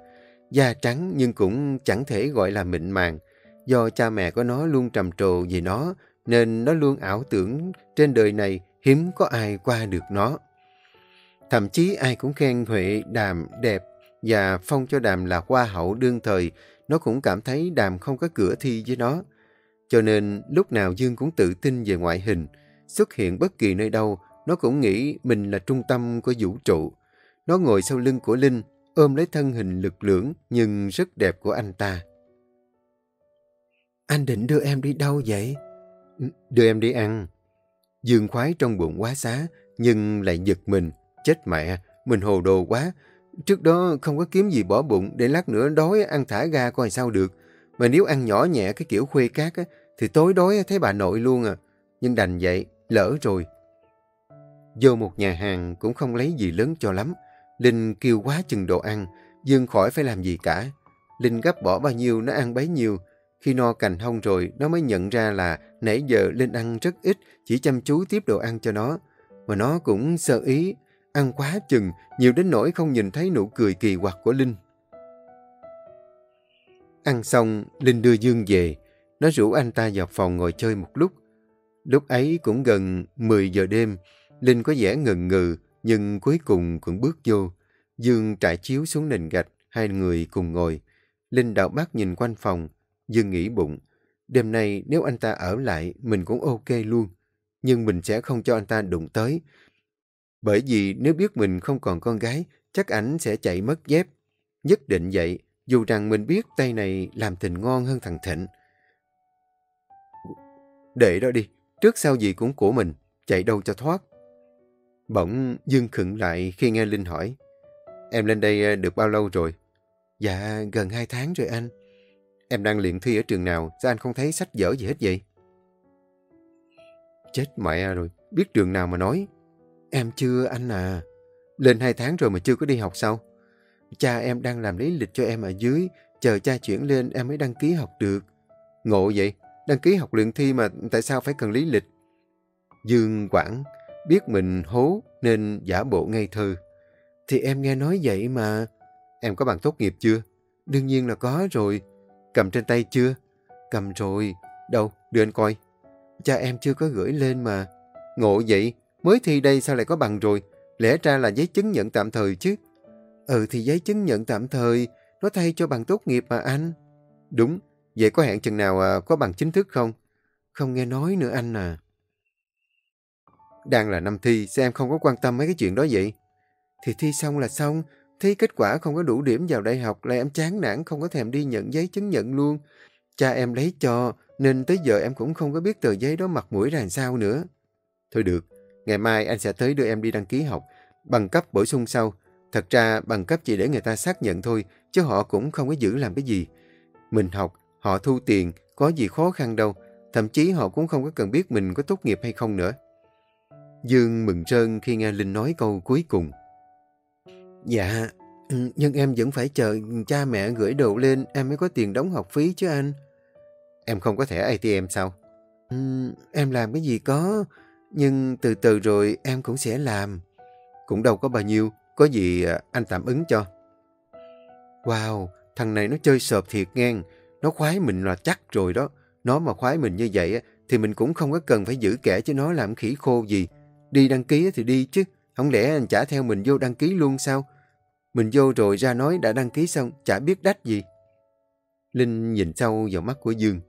Da trắng nhưng cũng chẳng thể gọi là mịn màng. Do cha mẹ của nó luôn trầm trồ về nó, nên nó luôn ảo tưởng trên đời này hiếm có ai qua được nó. Thậm chí ai cũng khen Huệ Đàm đẹp và phong cho Đàm là hoa hậu đương thời, nó cũng cảm thấy Đàm không có cửa thi với nó. Cho nên lúc nào Dương cũng tự tin về ngoại hình, xuất hiện bất kỳ nơi đâu, nó cũng nghĩ mình là trung tâm của vũ trụ. Nó ngồi sau lưng của Linh, ôm lấy thân hình lực lưỡng nhưng rất đẹp của anh ta. Anh định đưa em đi đâu vậy? Đưa em đi ăn. Dương khoái trong bụng quá xá, nhưng lại giật mình. Chết mẹ, mình hồ đồ quá. Trước đó không có kiếm gì bỏ bụng, để lát nữa đói ăn thả ga coi sao được. Mà nếu ăn nhỏ nhẹ cái kiểu khuê cát á, thì tối đói thấy bà nội luôn à. Nhưng đành vậy, lỡ rồi. Vô một nhà hàng cũng không lấy gì lớn cho lắm. Linh kêu quá chừng đồ ăn, Dương khỏi phải làm gì cả. Linh gấp bỏ bao nhiêu nó ăn bấy nhiêu. Khi no cành hông rồi, nó mới nhận ra là nãy giờ Linh ăn rất ít, chỉ chăm chú tiếp đồ ăn cho nó. Mà nó cũng sơ ý, ăn quá chừng, nhiều đến nỗi không nhìn thấy nụ cười kỳ quặc của Linh. Ăn xong, Linh đưa Dương về. Nó rủ anh ta vào phòng ngồi chơi một lúc. Lúc ấy cũng gần 10 giờ đêm, Linh có vẻ ngần ngừ, nhưng cuối cùng cũng bước vô. Dương trải chiếu xuống nền gạch, hai người cùng ngồi. Linh đảo mắt nhìn quanh phòng, Dương nghĩ bụng. Đêm nay nếu anh ta ở lại, mình cũng ok luôn. Nhưng mình sẽ không cho anh ta đụng tới. Bởi vì nếu biết mình không còn con gái, chắc ảnh sẽ chạy mất dép. Nhất định vậy, dù rằng mình biết tay này làm tình ngon hơn thằng Thịnh. Để đó đi, trước sau gì cũng của mình, chạy đâu cho thoát. Bỗng Dương khựng lại khi nghe Linh hỏi. Em lên đây ờ, được bao lâu rồi? Dạ, gần hai tháng rồi anh. Em đang luyện thi ở trường nào? Sao anh không thấy sách vở gì hết vậy? Chết mẹ rồi, biết trường nào mà nói. Em chưa anh à. Lên hai tháng rồi mà chưa có đi học sao? Cha em đang làm lý lịch cho em ở dưới, chờ cha chuyển lên em mới đăng ký học được. Ngộ vậy, đăng ký học luyện thi mà tại sao phải cần lý lịch? Dương Quảng biết mình hố nên giả bộ ngây thơ. Thì em nghe nói vậy mà. Em có bằng tốt nghiệp chưa? Đương nhiên là có rồi. Cầm trên tay chưa? Cầm rồi. Đâu? Đưa anh coi. Cha em chưa có gửi lên mà. Ngộ vậy, mới thi đây sao lại có bằng rồi? Lẽ ra là giấy chứng nhận tạm thời chứ. Ừ thì giấy chứng nhận tạm thời, nó thay cho bằng tốt nghiệp mà anh. Đúng, vậy có hẹn chừng nào à, có bằng chính thức không? Không nghe nói nữa anh à. Đang là năm thi, sao em không có quan tâm mấy cái chuyện đó vậy? Thì thi xong là xong, thi kết quả không có đủ điểm vào đại học là em chán nản không có thèm đi nhận giấy chứng nhận luôn. Cha em lấy cho, nên tới giờ em cũng không có biết tờ giấy đó mặt mũi ra làm sao nữa. Thôi được, ngày mai anh sẽ tới đưa em đi đăng ký học, bằng cấp bổ sung sau. Thật ra bằng cấp chỉ để người ta xác nhận thôi, chứ họ cũng không có giữ làm cái gì. Mình học, họ thu tiền, có gì khó khăn đâu. Thậm chí họ cũng không có cần biết mình có tốt nghiệp hay không nữa. Dương mừng trơn khi nghe Linh nói câu cuối cùng. Dạ, ừ, nhưng em vẫn phải chờ cha mẹ gửi đồ lên em mới có tiền đóng học phí chứ anh. Em không có thẻ ATM sao? Uhm, em làm cái gì có, nhưng từ từ rồi em cũng sẽ làm. Cũng đâu có bao nhiêu, có gì à, anh tạm ứng cho. Wow, thằng này nó chơi sợp thiệt ngang, nó khoái mình là chắc rồi đó. Nó mà khoái mình như vậy thì mình cũng không có cần phải giữ kẻ cho nó làm khỉ khô gì. Đi đăng ký thì đi chứ, không lẽ anh trả theo mình vô đăng ký luôn sao? Mình vô rồi ra nói đã đăng ký xong, chả biết đách gì. Linh nhìn sâu vào mắt của Dương.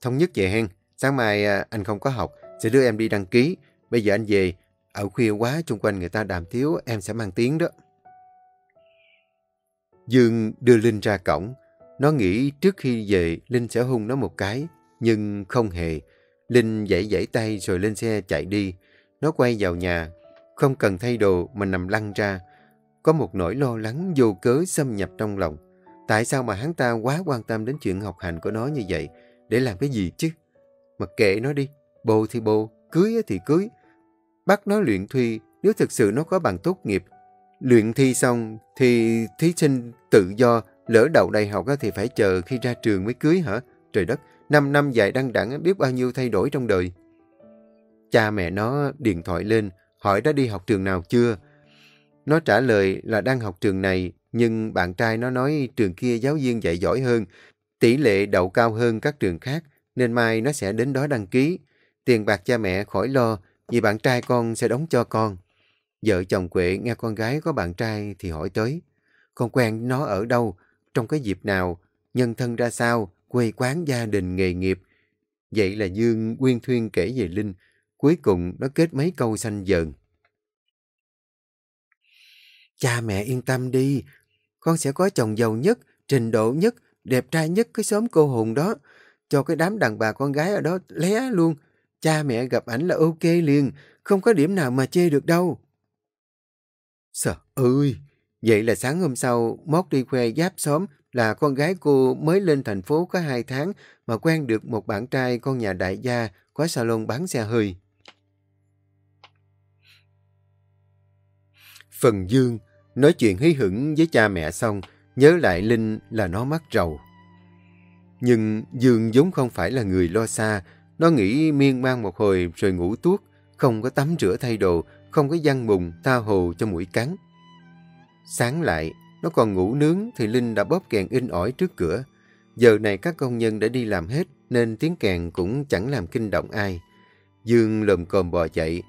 Thống nhất vậy hen, sáng mai à, anh không có học, sẽ đưa em đi đăng ký. Bây giờ anh về, ở khuya quá chung quanh người ta đàm thiếu, em sẽ mang tiếng đó. Dương đưa Linh ra cổng. Nó nghĩ trước khi về Linh sẽ hung nó một cái, nhưng không hề. Linh dãy dãy tay rồi lên xe chạy đi. Nó quay vào nhà, không cần thay đồ mà nằm lăn ra. Có một nỗi lo lắng vô cớ xâm nhập trong lòng. Tại sao mà hắn ta quá quan tâm đến chuyện học hành của nó như vậy? Để làm cái gì chứ? Mặc kệ nó đi. Bồ thì bồ, cưới thì cưới. Bắt nó luyện thi nếu thực sự nó có bằng tốt nghiệp. Luyện thi xong thì thí sinh tự do, lỡ đậu đại học thì phải chờ khi ra trường mới cưới hả? Trời đất, 5 năm dài đăng đẳng biết bao nhiêu thay đổi trong đời. Cha mẹ nó điện thoại lên, hỏi đã đi học trường nào chưa? Nó trả lời là đang học trường này, nhưng bạn trai nó nói trường kia giáo viên dạy giỏi hơn, tỷ lệ đậu cao hơn các trường khác, nên mai nó sẽ đến đó đăng ký. Tiền bạc cha mẹ khỏi lo, vì bạn trai con sẽ đóng cho con. Vợ chồng Quệ nghe con gái có bạn trai thì hỏi tới. Con quen nó ở đâu? Trong cái dịp nào? Nhân thân ra sao? Quê quán gia đình nghề nghiệp? Vậy là Dương Quyên Thuyên kể về Linh. Cuối cùng nó kết mấy câu xanh dờn. Cha mẹ yên tâm đi. Con sẽ có chồng giàu nhất, trình độ nhất, đẹp trai nhất cái xóm cô hồn đó. Cho cái đám đàn bà con gái ở đó lé luôn. Cha mẹ gặp ảnh là ok liền, không có điểm nào mà chê được đâu. Sợ ơi! Vậy là sáng hôm sau, mót đi khoe giáp xóm là con gái cô mới lên thành phố có hai tháng mà quen được một bạn trai con nhà đại gia có salon bán xe hơi. Phần Dương nói chuyện hí hửng với cha mẹ xong, nhớ lại Linh là nó mắc rầu. Nhưng Dương vốn không phải là người lo xa, nó nghĩ miên man một hồi rồi ngủ tuốt, không có tắm rửa thay đồ, không có văn mùng, tha hồ cho mũi cắn. Sáng lại, nó còn ngủ nướng thì Linh đã bóp kèn in ỏi trước cửa. Giờ này các công nhân đã đi làm hết nên tiếng kèn cũng chẳng làm kinh động ai. Dương lồm cồm bò dậy.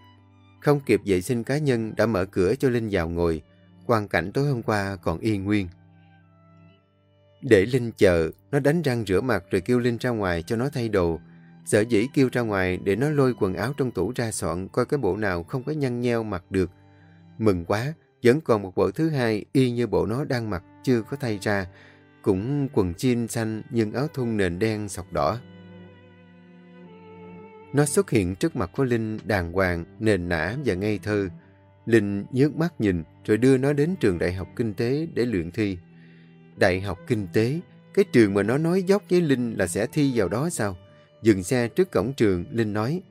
Không kịp vệ sinh cá nhân đã mở cửa cho Linh vào ngồi. Quan cảnh tối hôm qua còn y nguyên. Để Linh chờ, nó đánh răng rửa mặt rồi kêu Linh ra ngoài cho nó thay đồ. Sở dĩ kêu ra ngoài để nó lôi quần áo trong tủ ra soạn coi cái bộ nào không có nhăn nheo mặc được. Mừng quá, vẫn còn một bộ thứ hai y như bộ nó đang mặc chưa có thay ra. Cũng quần jean xanh nhưng áo thun nền đen sọc đỏ. Nó xuất hiện trước mặt của Linh đàng hoàng, nền nã và ngây thơ. Linh nhớt mắt nhìn rồi đưa nó đến trường đại học kinh tế để luyện thi. Đại học kinh tế, cái trường mà nó nói dốc với Linh là sẽ thi vào đó sao? Dừng xe trước cổng trường, Linh nói.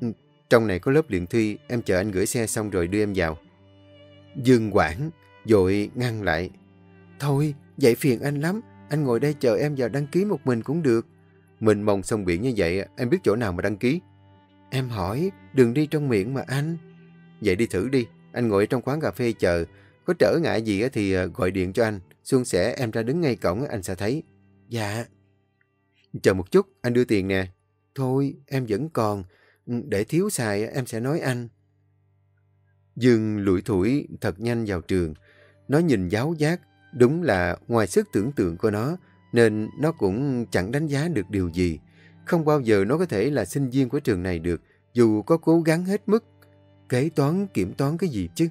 Ừ, trong này có lớp luyện thi, em chờ anh gửi xe xong rồi đưa em vào. Dương Quảng, dội ngăn lại. Thôi, vậy phiền anh lắm, anh ngồi đây chờ em vào đăng ký một mình cũng được. Mình mong sông biển như vậy, em biết chỗ nào mà đăng ký? Em hỏi, đừng đi trong miệng mà anh. Vậy đi thử đi, anh ngồi trong quán cà phê chờ. Có trở ngại gì thì ờ, gọi điện cho anh. Xuân sẽ em ra đứng ngay cổng anh sẽ thấy. Dạ. Chờ một chút, anh đưa tiền nè. Thôi, em vẫn còn. Ừ, để thiếu xài em sẽ nói anh. Dương lủi thủi thật nhanh vào trường. Nó nhìn giáo giác, đúng là ngoài sức tưởng tượng của nó, nên nó cũng chẳng đánh giá được điều gì. Không bao giờ nó có thể là sinh viên của trường này được, dù có cố gắng hết mức. Kế toán, kiểm toán cái gì chứ?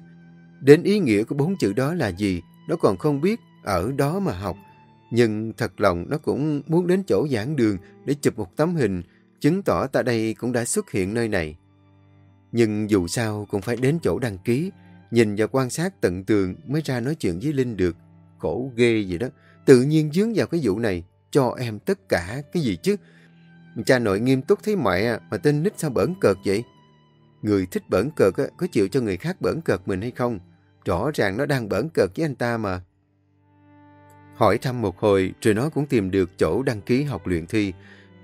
Đến ý nghĩa của bốn chữ đó là gì, nó còn không biết, ở đó mà học. Nhưng thật lòng nó cũng muốn đến chỗ giảng đường để chụp một tấm hình, chứng tỏ ta đây cũng đã xuất hiện nơi này. Nhưng dù sao cũng phải đến chỗ đăng ký, nhìn và quan sát tận tường mới ra nói chuyện với Linh được. Khổ ghê vậy đó, tự nhiên dướng vào cái vụ này, cho em tất cả cái gì chứ. Cha nội nghiêm túc thấy mẹ mà tên nít sao bẩn cợt vậy? Người thích bẩn cợt có chịu cho người khác bẩn cợt mình hay không? Rõ ràng nó đang bẩn cợt với anh ta mà. Hỏi thăm một hồi rồi nó cũng tìm được chỗ đăng ký học luyện thi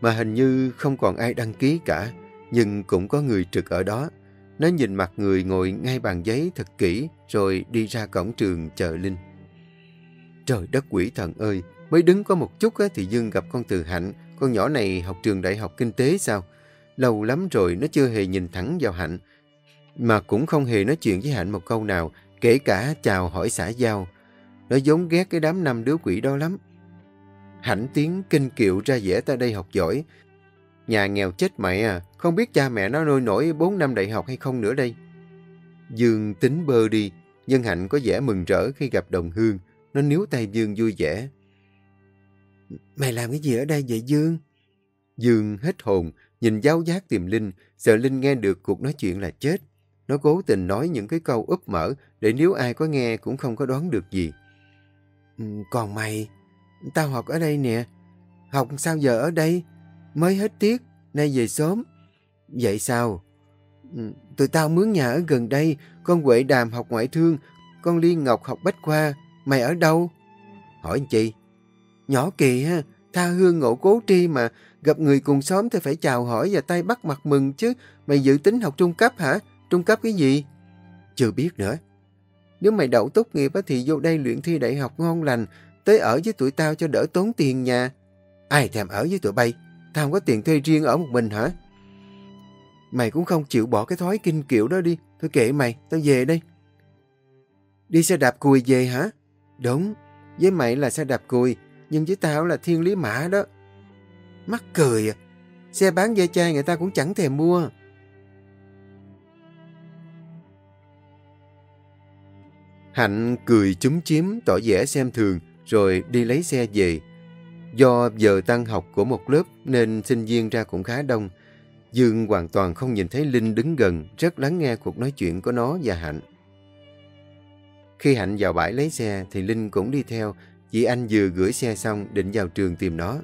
mà hình như không còn ai đăng ký cả nhưng cũng có người trực ở đó. Nó nhìn mặt người ngồi ngay bàn giấy thật kỹ rồi đi ra cổng trường chờ Linh. Trời đất quỷ thần ơi, mới đứng có một chút thì Dương gặp con Từ Hạnh, con nhỏ này học trường đại học kinh tế sao? Lâu lắm rồi nó chưa hề nhìn thẳng vào Hạnh, mà cũng không hề nói chuyện với Hạnh một câu nào, kể cả chào hỏi xã giao. Nó giống ghét cái đám năm đứa quỷ đó lắm. Hạnh tiếng kinh kiệu ra vẻ ta đây học giỏi. Nhà nghèo chết mẹ à, không biết cha mẹ nó nuôi nổi 4 năm đại học hay không nữa đây. Dương tính bơ đi, nhưng Hạnh có vẻ mừng rỡ khi gặp đồng hương. Nó níu tay Dương vui vẻ. Mày làm cái gì ở đây vậy Dương? Dương hết hồn, nhìn giáo giác tìm Linh, sợ Linh nghe được cuộc nói chuyện là chết. Nó cố tình nói những cái câu úp mở để nếu ai có nghe cũng không có đoán được gì. Ừ, còn mày, tao học ở đây nè. Học sao giờ ở đây? Mới hết tiết, nay về sớm. Vậy sao? Ừ, tụi tao mướn nhà ở gần đây, con Huệ Đàm học ngoại thương, con Liên Ngọc học bách khoa. Mày ở đâu? Hỏi anh chị. Nhỏ kỳ ha, tha hương ngộ cố tri mà, gặp người cùng xóm thì phải chào hỏi và tay bắt mặt mừng chứ. Mày dự tính học trung cấp hả? Trung cấp cái gì? Chưa biết nữa. Nếu mày đậu tốt nghiệp thì vô đây luyện thi đại học ngon lành, tới ở với tụi tao cho đỡ tốn tiền nhà. Ai thèm ở với tụi bay? Tao không có tiền thuê riêng ở một mình hả? Mày cũng không chịu bỏ cái thói kinh kiệu đó đi. Thôi kệ mày, tao về đây. Đi xe đạp cùi về hả? Đúng, với mày là xe đạp cùi, nhưng với tao là thiên lý mã đó. Mắc cười à, xe bán dây chai người ta cũng chẳng thèm mua. Hạnh cười chúm chím tỏ vẻ xem thường rồi đi lấy xe về. Do giờ tăng học của một lớp nên sinh viên ra cũng khá đông. Dương hoàn toàn không nhìn thấy Linh đứng gần, rất lắng nghe cuộc nói chuyện của nó và Hạnh. Khi Hạnh vào bãi lấy xe thì Linh cũng đi theo, vì anh vừa gửi xe xong định vào trường tìm nó.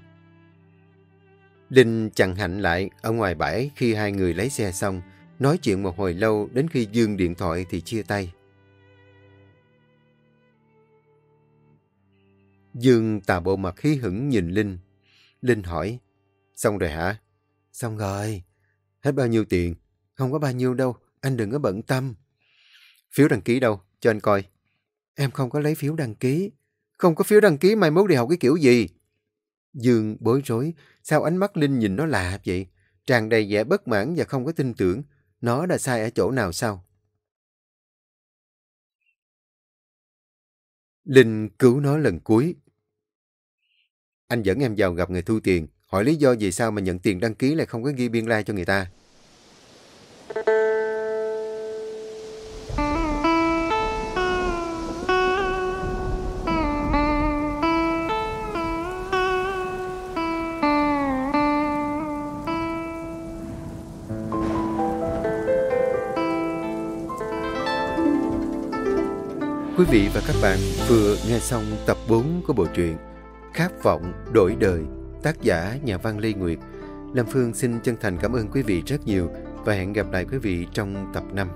Linh chặn Hạnh lại ở ngoài bãi khi hai người lấy xe xong, nói chuyện một hồi lâu đến khi Dương điện thoại thì chia tay. Dương tà bộ mặt khí hững nhìn Linh. Linh hỏi, xong rồi hả? Xong rồi. Hết bao nhiêu tiền? Không có bao nhiêu đâu, anh đừng có bận tâm. Phiếu đăng ký đâu? Cho anh coi. Em không có lấy phiếu đăng ký. Không có phiếu đăng ký mai mốt đi học cái kiểu gì? Dương bối rối, sao ánh mắt Linh nhìn nó lạ vậy? Tràn đầy vẻ bất mãn và không có tin tưởng. Nó đã sai ở chỗ nào sao? Linh cứu nó lần cuối. Anh dẫn em vào gặp người thu tiền, hỏi lý do vì sao mà nhận tiền đăng ký lại không có ghi biên lai like cho người ta. Quý vị và các bạn vừa nghe xong tập 4 của bộ truyện Khát vọng đổi đời, tác giả nhà văn Lê Nguyệt. Lam Phương xin chân thành cảm ơn quý vị rất nhiều và hẹn gặp lại quý vị trong tập 5.